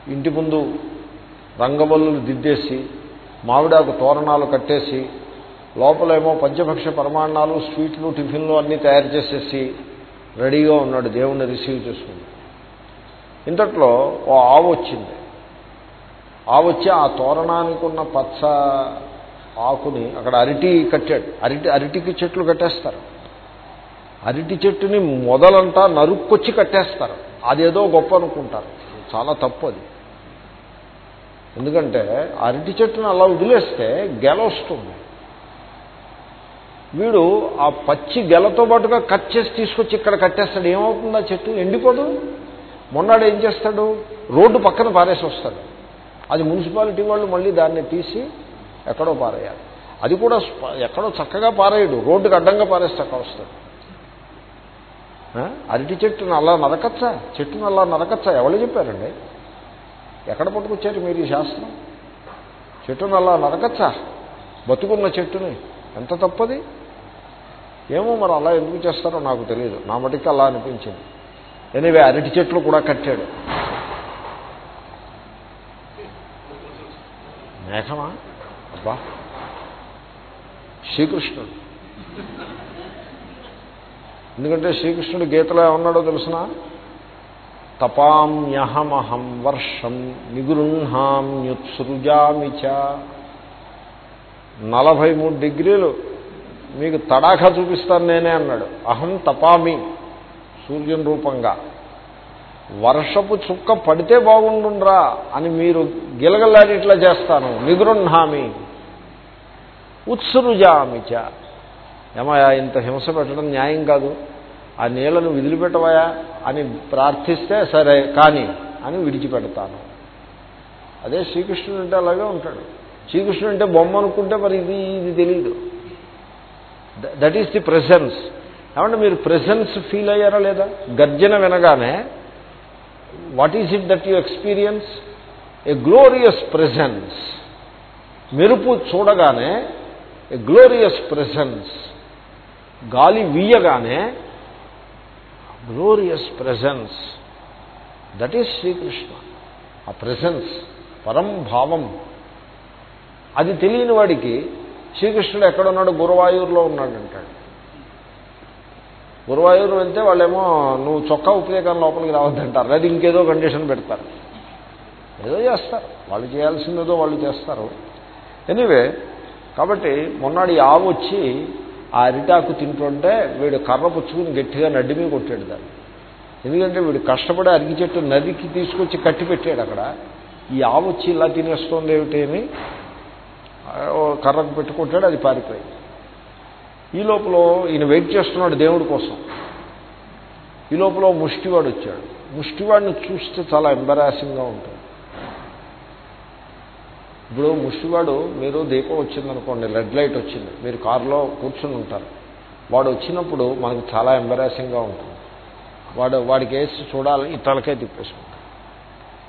ఇంటి ముందు రంగబల్లులు దిద్దేసి మామిడాకు తోరణాలు కట్టేసి లోపలేమో పంచభక్ష పరమాణాలు స్వీట్లు టిఫిన్లు అన్నీ తయారు చేసేసి రెడీగా ఉన్నాడు. దేవుణ్ణి రిసీవ్ చేసుకుంది. ఇంతట్లో ఓ ఆవు వచ్చింది. ఆవు వచ్చి ఆ తోరణానికి ఉన్న పచ్చ ఆకుని అక్కడ అరటి కట్టాడు. అరటి అరటికి చెట్లు కట్టేస్తారు. అరటి చెట్టుని మొదలంతా నరుక్కొచ్చి కట్టేస్తారు. అదేదో గొప్ప అనుకుంటారు. చాలా తప్పు అది. ఎందుకంటే అరటి చెట్టును అలా వదిలేస్తే గెల వస్తుంది. వీడు ఆ పచ్చి గెలతో పాటుగా కట్ చేసి తీసుకొచ్చి ఇక్కడ కట్టేస్తాడు. ఏమవుతుంది ఆ చెట్టు? ఎండిపోదు. మొన్నాడు ఏం చేస్తాడు? రోడ్డు పక్కన పారేసి వస్తాడు. అది మున్సిపాలిటీ వాళ్ళు మళ్ళీ దాన్ని తీసి ఎక్కడో పారేయాలి. అది కూడా ఎక్కడో చక్కగా పారేయడు. రోడ్డుకు అడ్డంగా పారేస్తే అక్కడ వస్తాడు. అరటి చెట్టును అలా నరకచ్చా? చెట్టును అలా నరకచ్చా? ఎవరు చెప్పారండి? ఎక్కడ పట్టుకొచ్చారు మీరు ఈ శాస్త్రం? చెట్టును అలా నరకచ్చా? బతుకున్న చెట్టుని. ఎంత తప్పది? ఏమో మరి అలా ఎందుకు చేస్తారో నాకు తెలియదు నా మటుకి అలా అనిపించింది. ఎనివే అరటి చెట్లు కూడా కట్టాడు. మేఘమా? అబ్బా. శ్రీకృష్ణుడు. ఎందుకంటే శ్రీకృష్ణుడు గీతలో ఏమన్నాడో తెలుసిన? తపామ్యహమహం వర్షం నిగృహామ్యుత్సృజామిచ నలభై మూడు డిగ్రీలు మీకు తడాఖా చూపిస్తాను నేనే అన్నాడు. అహం తపామి సూర్యుని రూపంగా. వర్షపు చుక్క పడితే బాగుండుండ్రా అని మీరు గిలగలాడిట్లా చేస్తాను. నిగృహామి ఉత్సృజామిచ ఏమయా ఇంత హింస పెట్టడం న్యాయం కాదు. ఆ నీళ్ళను విదిలిపెట్టవయా అని ప్రార్థిస్తే సరే కానీ అని విడిచిపెడతాను. అదే శ్రీకృష్ణుడు అంటే అలాగే ఉంటాడు. శ్రీకృష్ణుడు అంటే బొమ్మ అనుకుంటే మరి ఇది ఇది తెలియదు దట్ ఈస్ ది ప్రెసెన్స్ ఏమంటే మీరు ప్రెసెన్స్ ఫీల్ అయ్యారా లేదా? గర్జన వినగానే what is it that you experience a glorious presence మెరుపు చూడగానే ఏ గ్లోరియస్ ప్రెసెన్స్ గాలి వీయగానే glorious presence that is Shri Krishna ఆ ప్రెసెన్స్ పరం భావం అది తెలియని వాడికి శ్రీకృష్ణుడు ఎక్కడున్నాడు? గురువాయూరులో ఉన్నాడంటాడు. గురువాయూరు వెళ్తే వాళ్ళేమో నువ్వు చొక్కా ఉపయోగం లోపలికి రావద్దంటారు. లేదా ఇంకేదో కండిషన్ పెడతారు. ఏదో చేస్తారు. వాళ్ళు చేయాల్సిందేదో వాళ్ళు చేస్తారు. ఎనీవే కాబట్టి మొన్నటి ఆవు వచ్చి ఆ అరిటాకు తింటుంటే వీడు కర్ర పుచ్చుకుని గట్టిగా నడ్డి మీద కొట్టాడు దాన్ని. ఎందుకంటే వీడు కష్టపడి అరిగి చెట్టు నదికి తీసుకొచ్చి కట్టి పెట్టాడు అక్కడ. ఈ ఆవు వచ్చి ఇలా తినేస్తుంది ఏమిటి అని కర్రకు పెట్టుకుంటాడు అది పారిపోయింది. ఈ లోపల ఈయన వెయిట్ చేస్తున్నాడు దేవుడి కోసం. ఈ లోపల ముష్టివాడు వచ్చాడు. ముష్టివాడిని చూస్తే చాలా ఎంబరాసింగ్గా ఉంటుంది. ఇప్పుడు ముష్టివాడు మీరు దీపం వచ్చిందనుకోండి రెడ్ లైట్ వచ్చింది మీరు కారులో కూర్చుని ఉంటారు. వాడు వచ్చినప్పుడు మనకు చాలా ఎంబరాసింగ్గా ఉంటుంది. వాడు వాడికి వేసి చూడాలని ఇతలకే తిప్పేసుకుంటాడు.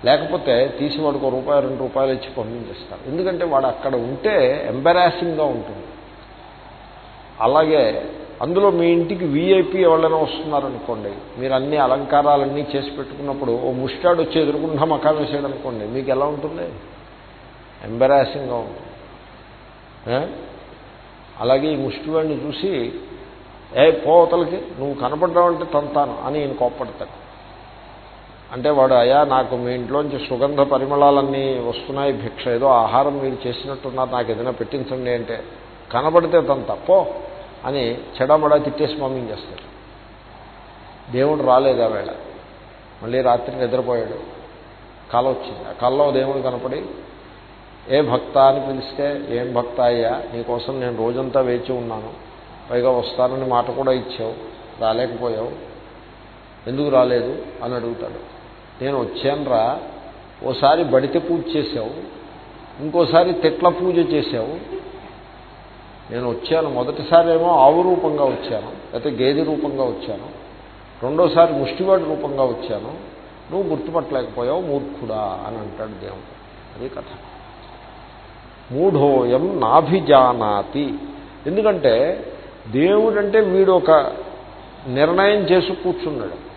లేకపోతే తీసి వాడికి ఒక రూపాయి రెండు రూపాయలు ఇచ్చి పంపించేస్తారు. ఎందుకంటే వాడు అక్కడ ఉంటే ఎంబరాసింగ్గా ఉంటుంది. అలాగే అందులో మీ ఇంటికి వీఐపీ ఎవరైనా వస్తున్నారనుకోండి మీరు అన్ని అలంకారాలన్నీ చేసి పెట్టుకున్నప్పుడు ఓ ముష్టాడు వచ్చి ఎదురుకుండా మకా వేసాడు అనుకోండి మీకు ఎలా ఉంటుంది? ఎంబరాసింగ్గా ఉంటుంది. అలాగే ఈ ముష్టివాడిని చూసి ఏ పోతలకి నువ్వు కనపడ్డావంటే తంతాను అని ఈయన కోప్పడతాడు. అంటే వాడు అయ్యా నాకు మీ ఇంట్లోంచి సుగంధ పరిమళాలన్నీ వస్తున్నాయి భిక్ష ఏదో ఆహారం మీరు చేసినట్టున్నారు నాకు ఏదైనా పెట్టించండి అంటే కనబడితే తను తప్పో అని చెడమడా తిట్టేసి పంపించేస్తాడు దేవుడు రాలేదు ఆ వేళ. మళ్ళీ రాత్రి నిద్రపోయాడు. కళ వచ్చింది ఆ కళ్ళలో దేవుడు కనపడి ఏ భక్త అని పిలిస్తే ఏం భక్త అయ్యా నీకోసం నేను రోజంతా వేచి ఉన్నాను. పైగా వస్తానని మాట కూడా ఇచ్చావు రాలేకపోయావు. ఎందుకు రాలేదు? అని అడుగుతాడు. నేను వచ్చానురా ఓసారి బడితే పూజ చేసావు ఇంకోసారి తెట్ల పూజ చేసావు నేను వచ్చాను మొదటిసారి ఏమో ఆవు రూపంగా వచ్చాను లేకపోతే గేదె రూపంగా వచ్చాను. రెండోసారి ముష్టివాడి రూపంగా వచ్చాను. నువ్వు గుర్తుపట్టలేకపోయావు మూర్ఖుడా అని అంటాడు దేవుడు. అది కథ. మూఢోయం నాభిజానాతి. ఎందుకంటే దేవుడంటే వీడు ఒక నిర్ణయం చేసి కూర్చున్నాడు.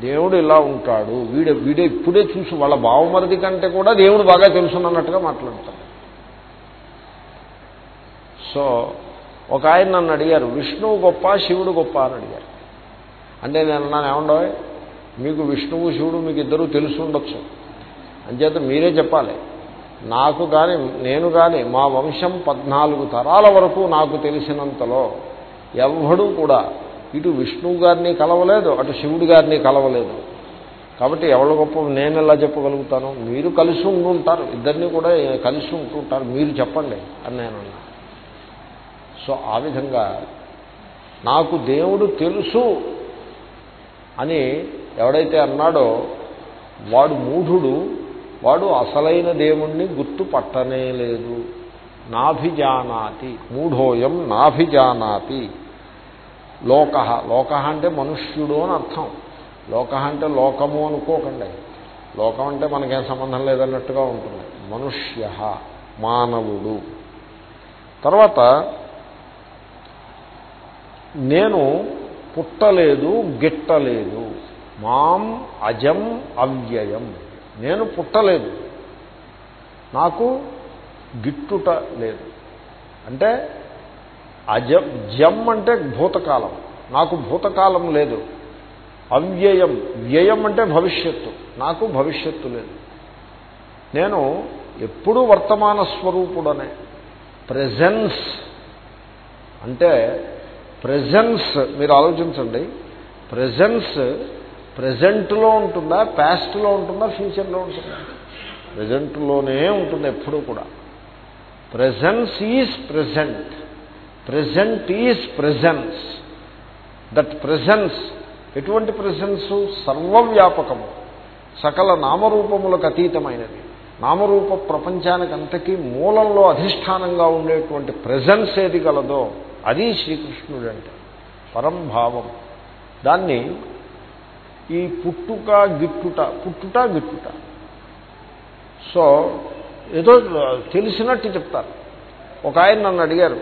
దేవుడు ఇలా ఉంటాడు వీడు వీడే ఇప్పుడే చూసి వాళ్ళ బావమరిది కంటే కూడా దేవుడు బాగా తెలుసున్నట్టుగా మాట్లాడతాడు. సో ఒక ఆయన నన్ను అడిగారు విష్ణువు గొప్ప శివుడు గొప్ప అని అడిగారు. అంటే నేను నన్ను ఏమండవు మీకు విష్ణువు శివుడు మీకు ఇద్దరూ తెలుసు ఉండొచ్చు అంచేత మీరే చెప్పాలి నాకు కానీ నేను కానీ మా వంశం పద్నాలుగు తరాల వరకు నాకు తెలిసినంతలో ఎవ్వడూ కూడా ఇటు విష్ణువు గారిని కలవలేదు అటు శివుడు గారిని కలవలేదు. కాబట్టి ఎవరి గొప్ప నేను ఎలా చెప్పగలుగుతాను? మీరు కలిసి ఉంటుంటారు ఇద్దరిని కూడా కలిసి ఉంటుంటారు మీరు చెప్పండి అని నేను సో ఆ విధంగా నాకు దేవుడు తెలుసు అని ఎవడైతే అన్నాడో వాడు మూఢుడు వాడు అసలైన దేవుణ్ణి గుర్తు పట్టనే లేదు. నాభిజానాతి మూఢోయం నాభిజానాతి. లోక లోక అంటే మనుష్యుడు అని అర్థం. లోక అంటే లోకము అనుకోకండి. లోకం అంటే మనకేం సంబంధం లేదన్నట్టుగా ఉంటుంది. మనుష్య మానవుడు. తర్వాత నేను పుట్టలేదు గిట్టలేదు. మాం అజం అవ్యయం. నేను పుట్టలేదు. నాకు గిట్టుట లేదు. అంటే అజం జం అంటే భూతకాలం. నాకు భూతకాలం లేదు. అవ్యయం. వ్యయం అంటే భవిష్యత్తు. నాకు భవిష్యత్తు లేదు. నేను ఎప్పుడూ వర్తమాన స్వరూపుడనే. ప్రెజెన్స్ అంటే ప్రెజెన్స్ మీరు ఆలోచించండి. ప్రెజెన్స్ ప్రజెంట్లో ఉంటుందా ప్యాస్ట్లో ఉంటుందా ఫ్యూచర్లో ఉంటుందా? ప్రజెంట్లోనే ఉంటుంది ఎప్పుడూ కూడా. Presence is present. Present is presence. That presence ఎటువంటి ప్రెజెన్సు? సర్వవ్యాపకము. సకల నామరూపములకు అతీతమైనది. నామరూప ప్రపంచానికి అంతకీ మూలంలో అధిష్టానంగా ఉండేటువంటి ప్రెజెన్స్ ఏది గలదో అది శ్రీకృష్ణుడంటే. పరంభావం. దాన్ని ఈ పుట్టుక గిట్టుట పుట్టుట గిట్టుట. సో ఏదో తెలిసినట్టు చెప్తారు. ఒక ఆయన నన్ను అడిగారు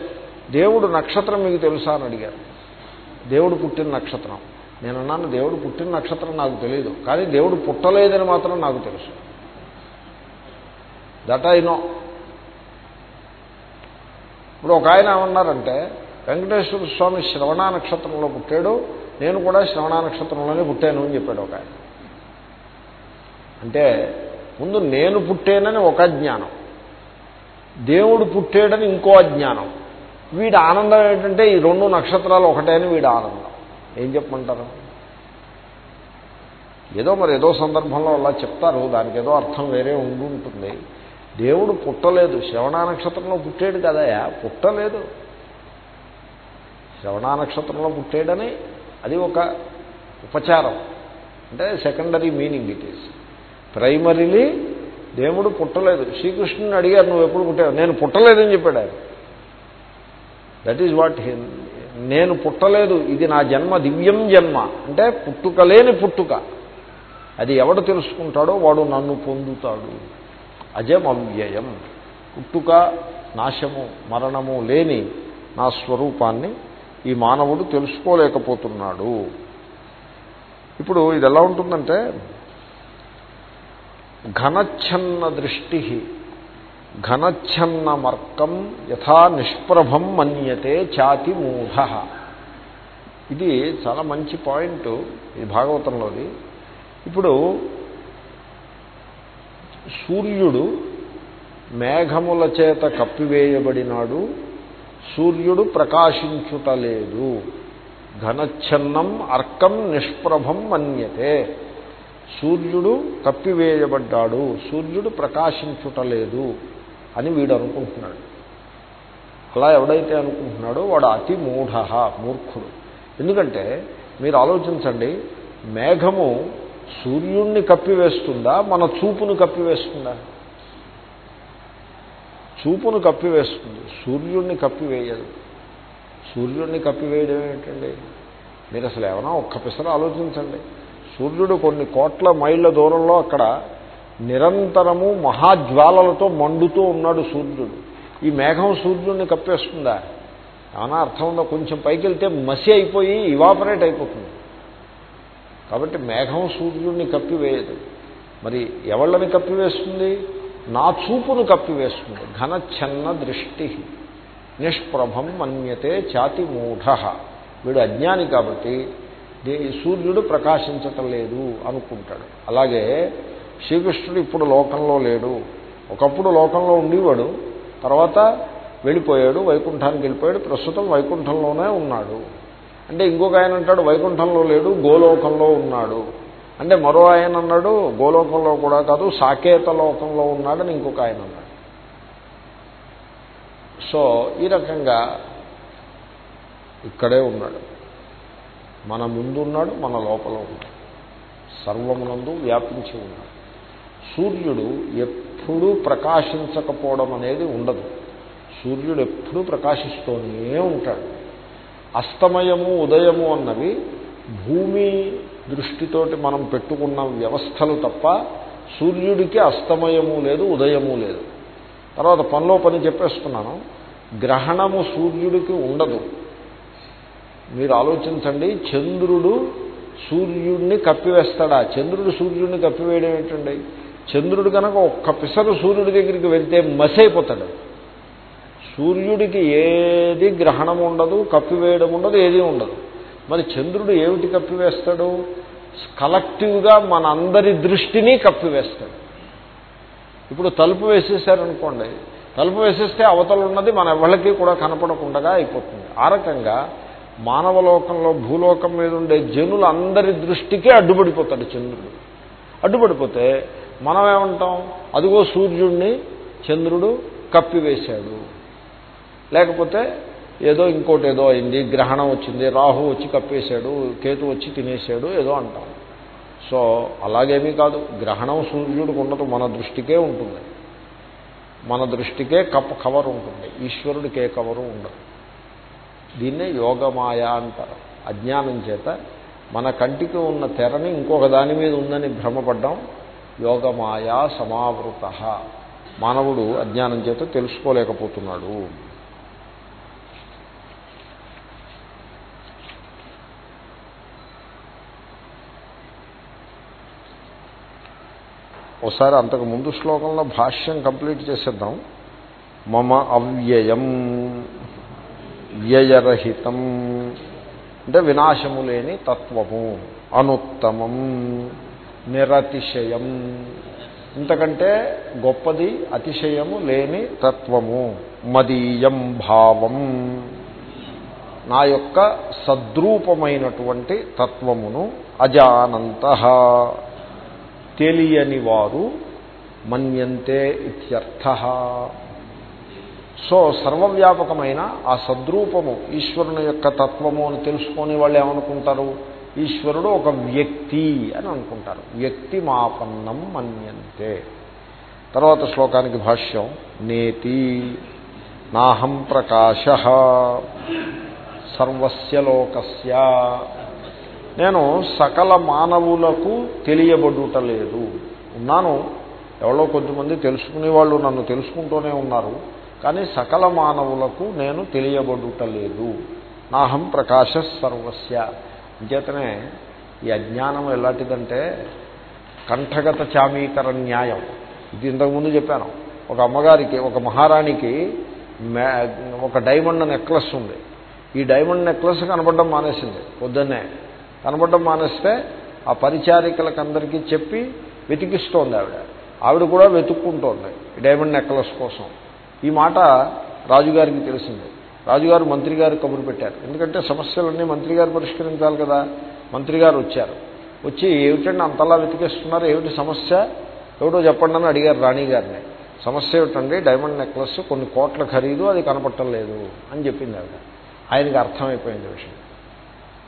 దేవుడు నక్షత్రం మీకు తెలుసా? అని అడిగారు. దేవుడు పుట్టిన నక్షత్రం. నేను అన్నాను దేవుడు పుట్టిన నక్షత్రం నాకు తెలియదు కానీ దేవుడు పుట్టలేదని మాత్రం నాకు తెలుసు. దట్ ఐ నో ఇప్పుడు ఒక ఆయన ఏమన్నారంటే వెంకటేశ్వర స్వామి శ్రవణ నక్షత్రంలో పుట్టాడు నేను కూడా శ్రవణ నక్షత్రంలోనే పుట్టాను అని చెప్పాడు ఒక ఆయన. అంటే ముందు నేను పుట్టానని ఒక అజ్ఞానం దేవుడు పుట్టాడని ఇంకో అజ్ఞానం. వీడి ఆనందం ఏంటంటే ఈ రెండు నక్షత్రాలు ఒకటే అని వీడి ఆనందం. ఏం చెప్పమంటారు? ఏదో మరి ఏదో సందర్భంలో అలా చెప్తారు. దానికి ఏదో అర్థం వేరే ఉండి ఉంటుంది. దేవుడు పుట్టలేదు. శ్రవణ నక్షత్రంలో పుట్టాడు కదయా? పుట్టలేదు. శ్రవణ నక్షత్రంలో పుట్టాడని అది ఒక ఉపచారం. అంటే secondary meaning it is primarily దేవుడు పుట్టలేదు. శ్రీకృష్ణుని అడిగారు నువ్వు ఎప్పుడు పుట్టావు? నేను పుట్టలేదని చెప్పాడు ఆయన. దట్ ఈజ్ వాట్ నేను పుట్టలేదు. ఇది నా జన్మ దివ్యం జన్మ. అంటే పుట్టుక లేని పుట్టుక. అది ఎవడు తెలుసుకుంటాడో వాడు నన్ను పొందుతాడు. అజం అవ్యయం పుట్టుక నాశము మరణము లేని నా స్వరూపాన్ని ఈ మానవుడు తెలుసుకోలేకపోతున్నాడు. ఇప్పుడు ఇది ఎలా ఉంటుందంటే ఘనచ్ఛన్న దృష్టి ఘనచ్ఛన్నమర్కం యథా నిష్ప్రభం మన్యతే చాతి మూఢ. ఇది చాలా మంచి పాయింట్ ఈ భాగవతంలోది. ఇప్పుడు సూర్యుడు మేఘముల చేత కప్పివేయబడినాడు. సూర్యుడు ప్రకాశించుటలేదు. ఘనచ్ఛన్నం అర్కం నిష్ప్రభం మన్యతే. సూర్యుడు కప్పివేయబడ్డాడు. సూర్యుడు ప్రకాశించుటలేదు అని వీడు అనుకుంటున్నాడు. అలా ఎవడైతే అనుకుంటున్నాడో వాడు అతి మూఢ మూర్ఖుడు. ఎందుకంటే మీరు ఆలోచించండి మేఘము సూర్యుణ్ణి కప్పివేస్తుందా? మన చూపును కప్పివేస్తుందా? చూపును కప్పివేస్తుంది. సూర్యుణ్ణి కప్పివేయదు. సూర్యుడిని కప్పివేయడం ఏంటండి? మీరు అసలు ఏమైనా ఒక్క పిసర ఆలోచించండి. సూర్యుడు కొన్ని కోట్ల మైళ్ళ దూరంలో అక్కడ నిరంతరము మహాజ్వాలలతో మండుతూ ఉన్నాడు సూర్యుడు. ఈ మేఘం సూర్యుడిని కప్పేస్తుందా? ఏమైనా అర్థం ఉందో? కొంచెం పైకి వెళ్తే మసి అయిపోయి ఇవాపరేట్ అయిపోతుంది. కాబట్టి మేఘం సూర్యుడిని కప్పివేయదు. మరి ఎవళ్ళని కప్పివేస్తుంది? నా చూపును కప్పివేస్తుంది. ఘనఛన్న దృష్టి. నిష్ప్రభం మన్యతే చాతి మూఢ. వీడు అజ్ఞాని కాబట్టి సూర్యుడు ప్రకాశించటం లేదు అనుకుంటాడు. అలాగే శ్రీకృష్ణుడు ఇప్పుడు లోకంలో లేడు. ఒకప్పుడు లోకంలో ఉండేవాడు. తర్వాత వెళ్ళిపోయాడు వైకుంఠానికి వెళ్ళిపోయాడు. ప్రస్తుతం వైకుంఠంలోనే ఉన్నాడు. అంటే ఇంకొక ఆయన అంటాడు వైకుంఠంలో లేడు గోలోకంలో ఉన్నాడు. అంటే మరో ఆయన అన్నాడు గోలోకంలో కూడా కాదు సాకేత లోకంలో ఉన్నాడని ఇంకొక ఆయన అన్నాడు. సో ఈ రకంగా ఇక్కడే ఉన్నాడు. మన ముందు ఉన్నాడు మన లోపల ఉన్నాడు. సర్వమునందు వ్యాపించి ఉన్నాడు. సూర్యుడు ఎప్పుడూ ప్రకాశించకపోవడం అనేది ఉండదు. సూర్యుడు ఎప్పుడూ ప్రకాశిస్తూనే ఉంటాడు. అస్తమయము ఉదయము అన్నవి భూమి దృష్టితోటి మనం పెట్టుకున్న వ్యవస్థలు తప్ప సూర్యుడికి అస్తమయము లేదు ఉదయము లేదు. తర్వాత పనిలో పని చెప్పేస్తున్నాను. గ్రహణము సూర్యుడికి ఉండదు. మీరు ఆలోచించండి చంద్రుడు సూర్యుడిని కప్పివేస్తాడా? చంద్రుడు సూర్యుడిని కప్పివేయడం ఏంటండి? చంద్రుడు కనుక ఒక్క పిసరు సూర్యుడి దగ్గరికి వెళ్తే మసైపోతాడు. సూర్యుడికి ఏది గ్రహణం ఉండదు కప్పివేయడం ఉండదు ఏదీ ఉండదు. మరి చంద్రుడు ఏమిటి కప్పివేస్తాడు? కలెక్టివ్గా మన అందరి దృష్టిని కప్పివేస్తాడు. ఇప్పుడు తలుపు వేసేసారనుకోండి తలుపు వేసేస్తే అవతల ఉన్నది మన ఎవరికి కూడా కనపడకుండా అయిపోతుంది. ఆ రకంగా మానవలోకంలో భూలోకం మీద ఉండే జనులందరి దృష్టికే అడ్డుపడిపోతాడు చంద్రుడు. అడ్డుపడిపోతే మనం ఏమంటాం? అదిగో సూర్యుడిని చంద్రుడు కప్పివేశాడు. లేకపోతే ఏదో ఇంకోటి ఏదో అయింది గ్రహణం వచ్చింది రాహు వచ్చి కప్పేశాడు కేతు వచ్చి తినేశాడు ఏదో అంటాం. సో అలాగేమీ కాదు. గ్రహణం సూర్యుడికి ఉండదు మన దృష్టికే ఉంటుంది. మన దృష్టికే కప్ కవర్ ఉంటుంది ఈశ్వరుడికే కవరు ఉండదు. దీన్నే యోగమాయ అంటారు. అజ్ఞానం చేత మన కంటికి ఉన్న తెరని ఇంకొక దాని మీద ఉందని భ్రమపడ్డాం యోగమాయా సమావృత. మానవుడు అజ్ఞానం చేత తెలుసుకోలేకపోతున్నాడు. ఒకసారి అంతకు ముందు శ్లోకంలో భాష్యం కంప్లీట్ చేసేద్దాం. మమ అవ్యయం వ్యయరహితం అంటే వినాశము లేని తత్వము అనుత్తమం నిరతిశయం. ఇంతకంటే గొప్పది అతిశయము లేని తత్వము మదీయం భావం. నా యొక్క సద్రూపమైనటువంటి తత్వమును అజానంత. తెలియని వారు మన్యంతే ఇత్యర్థ. సో సర్వవ్యాపకమైన ఆ సద్రూపము ఈశ్వరుని యొక్క తత్వము అని తెలుసుకొని వాళ్ళు ఏమనుకుంటారు? ఈశ్వరుడు ఒక వ్యక్తి అని అనుకుంటారు. వ్యక్తి మాపన్నం మన్యంతే. తర్వాత శ్లోకానికి భాష్యం నేతి నాహం ప్రకాశ. సర్వస్య లోకస్య. నేను సకల మానవులకు తెలియబడుటలేదు. ఉన్నాను. ఎవరో కొద్దిమంది తెలుసుకునే వాళ్ళు నన్ను తెలుసుకుంటూనే ఉన్నారు. కానీ సకల మానవులకు నేను తెలియబడుటలేదు. నాహం ప్రకాశ సర్వస్య. అంచేతనే ఈ అజ్ఞానం ఎలాంటిదంటే కంఠగత చామీకర న్యాయం. ఇది ఇంతకుముందు చెప్పాను. ఒక అమ్మగారికి ఒక మహారాణికి ఒక డైమండ్ నెక్లెస్ ఉంది. ఈ డైమండ్ నెక్లెస్ కనపడడం మానేసింది. పొద్దున్నే కనబడడం మానేస్తే ఆ పరిచారికలకు అందరికీ చెప్పి వెతికిస్తోంది ఆవిడ. ఆవిడ కూడా వెతుక్కుంటోంది డైమండ్ నెక్లెస్ కోసం. ఈ మాట రాజుగారికి తెలిసింది. రాజుగారు మంత్రి గారు కబురు పెట్టారు. ఎందుకంటే సమస్యలన్నీ మంత్రి గారు పరిష్కరించాలి కదా. మంత్రి గారు వచ్చారు. వచ్చి ఏమిటండి అంతలా వెతికేస్తున్నారు? ఏమిటి సమస్య? ఏమిటో చెప్పండి అని అడిగారు రాణిగారిని. సమస్య ఏమిటండి? డైమండ్ నెక్లెస్ కొన్ని కోట్ల ఖరీదు అది కనపడటం లేదు అని చెప్పింది ఆవిడ. ఆయనకి అర్థమైపోయింది విషయం.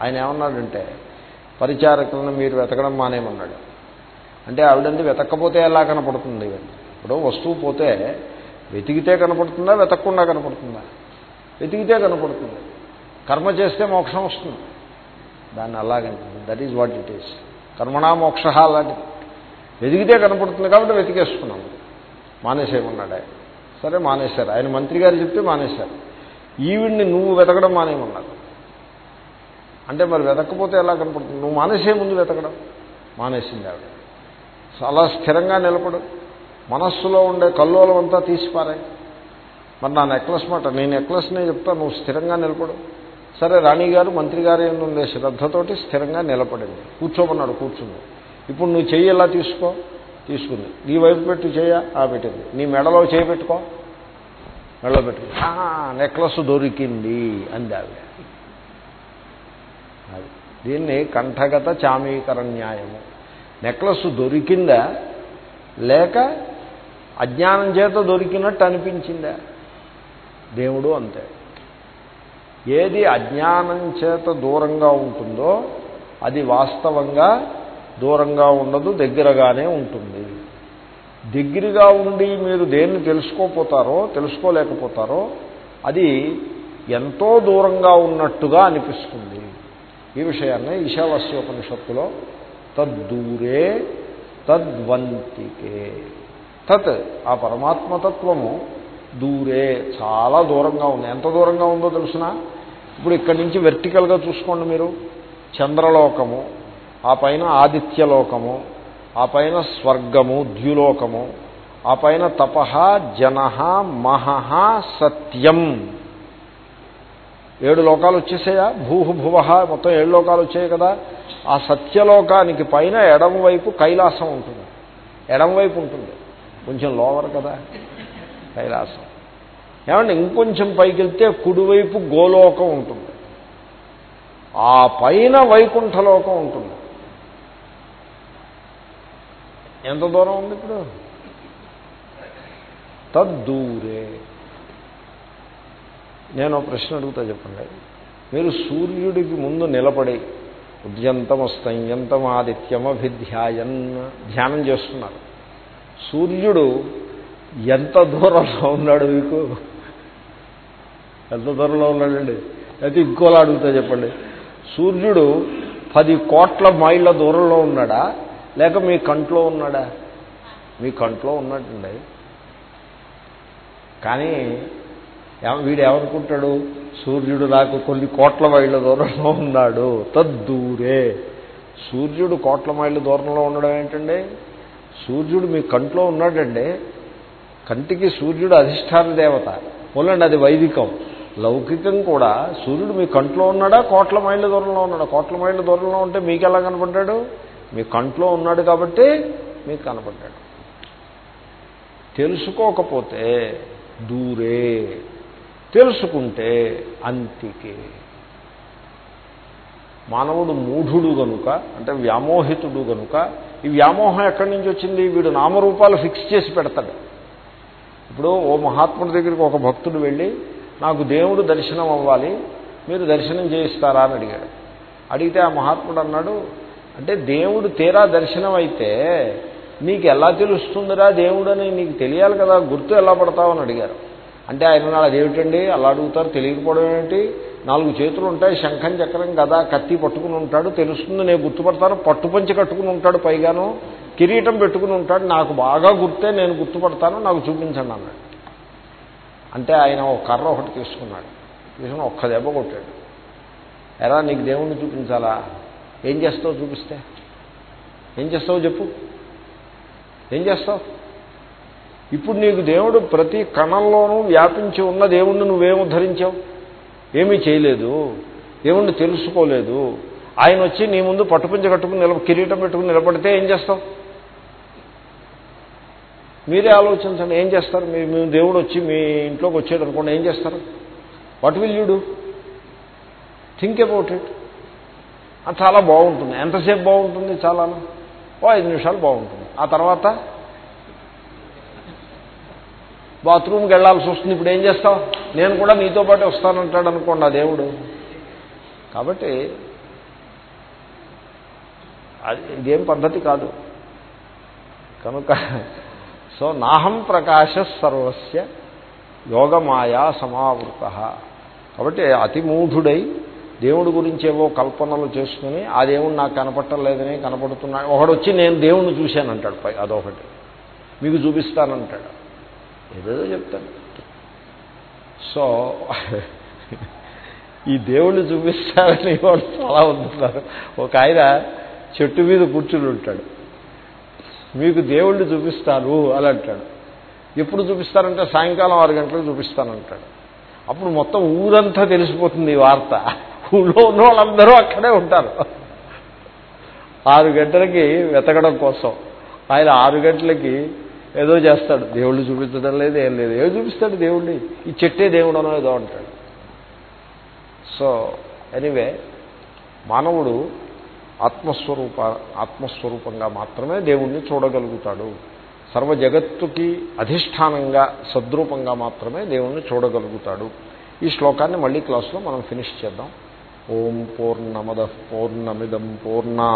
ఆయన ఏమన్నాడంటే పరిచారకులను మీరు వెతకడం మానేమన్నాడు అంటే ఆవిడంది వెతకపోతే ఎలా కనపడుతుంది? ఇప్పుడు వస్తువు పోతే వెతికితే కనపడుతుందా వెతకకుండా కనపడుతుందా? వెతికితే కనపడుతుంది. కర్మ చేస్తే మోక్షం వస్తుంది. దాన్ని అలాగంటుంది. That is what it is కర్మణా మోక్ష అలాంటిది. వెతికితే కనపడుతుంది కాబట్టి వెతికేసుకున్నాము మానేసేయమన్నాడు ఆయన. సరే మానేశారు. ఆయన మంత్రి గారు చెప్తే మానేశారు. ఈవిడ్ని నువ్వు వెతకడం మానేయమన్నారు అంటే మరి వెతకపోతే ఎలా కనపడుతుంది? నువ్వు మానేసే ముందు వెతకడం. మానేసింది ఆవిడ చాలా స్థిరంగా నిలబడు. మనస్సులో ఉండే కల్లోలం అంతా తీసిపారాయి. మరి నా నెక్లెస్ మాట నీ నెక్లెస్నే చెప్తా నువ్వు స్థిరంగా నిలబడు. సరే రాణి గారు మంత్రి గారు ఉండే శ్రద్ధతోటి స్థిరంగా నిలబడింది కూర్చోమన్నాడు కూర్చుంది. ఇప్పుడు నువ్వు చెయ్యి ఎలా తీసుకో? తీసుకుంది. నీ వైపు పెట్టు చెయ్య ఆ పెట్టింది. నీ మెడలో చేయి పెట్టుకో. మెడలో పెట్టుకో. నెక్లెస్ దొరికింది అంది ఆవిడ దీన్ని కంఠగత చామీకర న్యాయము నెక్లెస్ దొరికిందా? లేక అజ్ఞానం చేత దొరికినట్టు అనిపించిందా? దేవుడు అంతే. ఏది అజ్ఞానం చేత దూరంగా ఉంటుందో అది వాస్తవంగా దూరంగా ఉండదు దగ్గరగానే ఉంటుంది. దగ్గరగా ఉండి మీరు దేన్ని తెలుసుకోపోతారో తెలుసుకోలేకపోతారో అది ఎంతో దూరంగా ఉన్నట్టుగా అనిపిస్తుంది. ఈ విషయాన్ని ఈశావాస్యోపనిషత్తులో తద్దూరే తద్వంతికే. తత్ ఆ పరమాత్మతత్వము దూరే చాలా దూరంగా ఉంది. ఎంత దూరంగా ఉందో తెలుసిన? ఇప్పుడు ఇక్కడి నుంచి వెర్టికల్గా చూసుకోండి మీరు. చంద్రలోకము ఆ పైన ఆదిత్యలోకము ఆ పైన స్వర్గము ద్యులోకము ఆ పైన తపహ జన మహ సత్యం. ఏడు లోకాలు వచ్చేసాయా? భూహు భువహ మొత్తం ఏడు లోకాలు వచ్చాయి కదా. ఆ సత్యలోకానికి పైన ఎడమవైపు కైలాసం ఉంటుంది. ఎడమవైపు ఉంటుంది. కొంచెం లోవర్ కదా కైలాసం. ఏమంటే ఇంకొంచెం పైకి వెళ్తే కుడివైపు గోలోకం ఉంటుంది. ఆ పైన వైకుంఠలోకం ఉంటుంది. ఎంత దూరం ఉంది ఇప్పుడు? తద్దూరే. నేను ప్రశ్న అడుగుతా చెప్పండి. మీరు సూర్యుడికి ముందు నిలబడి ఉద్యంతమస్తంయంతం ఆదిత్యమభిధ్యాయన్ ధ్యానం చేస్తున్నారు. సూర్యుడు ఎంత దూరంలో ఉన్నాడు మీకు? ఎంత దూరంలో ఉన్నాడండి? అయితే ఇంకోలా అడుగుతా చెప్పండి. సూర్యుడు పది కోట్ల మైళ్ళ దూరంలో ఉన్నాడా? లేక మీ కంట్లో ఉన్నాడా? మీ కంట్లో ఉన్నట్టండి. కానీ వీడు ఏమనుకుంటాడు? సూర్యుడు నాకు కొన్ని కోట్ల మైళ్ళ దూరంలో ఉన్నాడు. తద్దూరే. సూర్యుడు కోట్ల మైళ్ళ దూరంలో ఉండడం ఏంటండి? సూర్యుడు మీ కంట్లో ఉన్నాడండి. కంటికి సూర్యుడు అధిష్టాన దేవత. పోలండి అది వైదికం. లౌకికం కూడా సూర్యుడు మీ కంట్లో ఉన్నాడా? కోట్ల మైళ్ళ దూరంలో ఉన్నాడా? కోట్ల మైళ్ళ దూరంలో ఉంటే మీకు ఎలా కనపడ్డాడు? మీ కంట్లో ఉన్నాడు కాబట్టి మీకు కనపడ్డాడు. తెలుసుకోకపోతే దూరే. తెలుసుకుంటే అంతికే. మానవుడు మూఢుడు గనుక అంటే వ్యామోహితుడు గనుక ఈ వ్యామోహం ఎక్కడి నుంచి వచ్చింది? వీడు నామరూపాలు ఫిక్స్ చేసి పెడతాడు. ఇప్పుడు ఓ మహాత్ముడి దగ్గరికి ఒక భక్తుడు వెళ్ళి నాకు దేవుడు దర్శనం అవ్వాలి మీరు దర్శనం చేయిస్తారా అని అడిగాడు. అడిగితే ఆ మహాత్ముడు అన్నాడు అంటే దేవుడు తీరా దర్శనం అయితే నీకు ఎలా తెలుస్తుందిరా దేవుడని నీకు తెలియాలి కదా గుర్తు ఎలా పడతావు అని అడిగారు. అంటే ఆయన నాడు అదేమిటండి? అలా అడుగుతారు తెలియకపోవడం ఏమిటి నాలుగు చేతులు ఉంటాయి శంఖం చక్రం కదా కత్తి పట్టుకుని ఉంటాడు తెలుస్తుంది నేను గుర్తుపడతాను పట్టుపంచి కట్టుకుని ఉంటాడు పైగాను కిరీటం పెట్టుకుని ఉంటాడు నాకు బాగా గుర్తే నేను గుర్తుపడతాను నాకు చూపించండి అన్నాడు. అంటే ఆయన ఒక కర్ర ఒకటి తీసుకున్నాడు తీసుకుని ఒక్క దెబ్బ కొట్టాడు. ఎలా నీకు దేవుణ్ణి చూపించాలా? ఏం చేస్తావు చూపిస్తే? ఏం చేస్తావు చెప్పు? ఏం చేస్తావు? ఇప్పుడు నీకు దేవుడు ప్రతి కణంలోనూ వ్యాపించి ఉన్న దేవుణ్ణి నువ్వేం ఉద్ధరించావు ఏమీ చేయలేదు. దేవుణ్ణి తెలుసుకోలేదు. ఆయన వచ్చి నీ ముందు పట్టుపుంజ కట్టుకుని నిలబ కిరీటం పెట్టుకుని నిలబడితే ఏం చేస్తావు? మీరే ఆలోచించండి ఏం చేస్తారు? మీ మీ దేవుడు వచ్చి మీ ఇంట్లోకి వచ్చాడు అనుకోండి ఏం చేస్తారు? What will you do? Think about it. చాలా బాగుంటుంది. ఎంతసేపు బాగుంటుంది? చాలా. ఓ ఐదు నిమిషాలు బాగుంటుంది. ఆ తర్వాత బాత్రూమ్కి వెళ్ళాల్సి వస్తుంది. ఇప్పుడు ఏం చేస్తావు? నేను కూడా నీతో పాటు వస్తానంటాడు అనుకోండి ఆ దేవుడు. కాబట్టి అది ఇదేం పద్ధతి కాదు. కనుక సో నాహం ప్రకాశ సర్వస్య యోగమాయా సమావృత. కాబట్టి అతి మూఢుడై దేవుడి గురించి ఏవో కల్పనలు చేసుకుని ఆ దేవుడు నాకు కనపట్టలేదని కనపడుతున్నాడు. ఒకడు వచ్చి నేను దేవుణ్ణి చూశానంటాడు. పై అదొకటి. మీకు చూపిస్తానంటాడు. ఏదేదో చెప్తాను. సో ఈ దేవుణ్ణి చూపిస్తారని వాడు చాలా ఉంటున్నారు ఒక ఆయన చెట్టు మీద కూర్చుని ఉంటాడు. మీకు దేవుణ్ణి చూపిస్తారు అని అంటాడు. ఎప్పుడు చూపిస్తారంటే సాయంకాలం ఆరు గంటలకు చూపిస్తానంటాడు. అప్పుడు మొత్తం ఊరంతా తెలిసిపోతుంది ఈ వార్త. ఊళ్ళో ఉన్న వాళ్ళందరూ అక్కడే ఉంటారు. ఆరు గంటలకి వెతకడం కోసం. ఆయన ఆరు గంటలకి ఏదో చేస్తాడు. దేవుళ్ళు చూపించడం లేదు ఏం లేదు. ఏదో చూపిస్తాడు దేవుడిని ఈ చెట్టే దేవుడు అనో ఏదో అంటాడు. సో ఎనీవే మానవుడు ఆత్మస్వరూప ఆత్మస్వరూపంగా మాత్రమే దేవుణ్ణి చూడగలుగుతాడు. సర్వ జగత్తుకి అధిష్టానంగా సద్రూపంగా మాత్రమే దేవుణ్ణి చూడగలుగుతాడు. ఈ శ్లోకాన్ని మళ్ళీ క్లాస్లో మనం ఫినిష్ చేద్దాం. ఓం పూర్ణమద పూర్ణమిదం పూర్ణ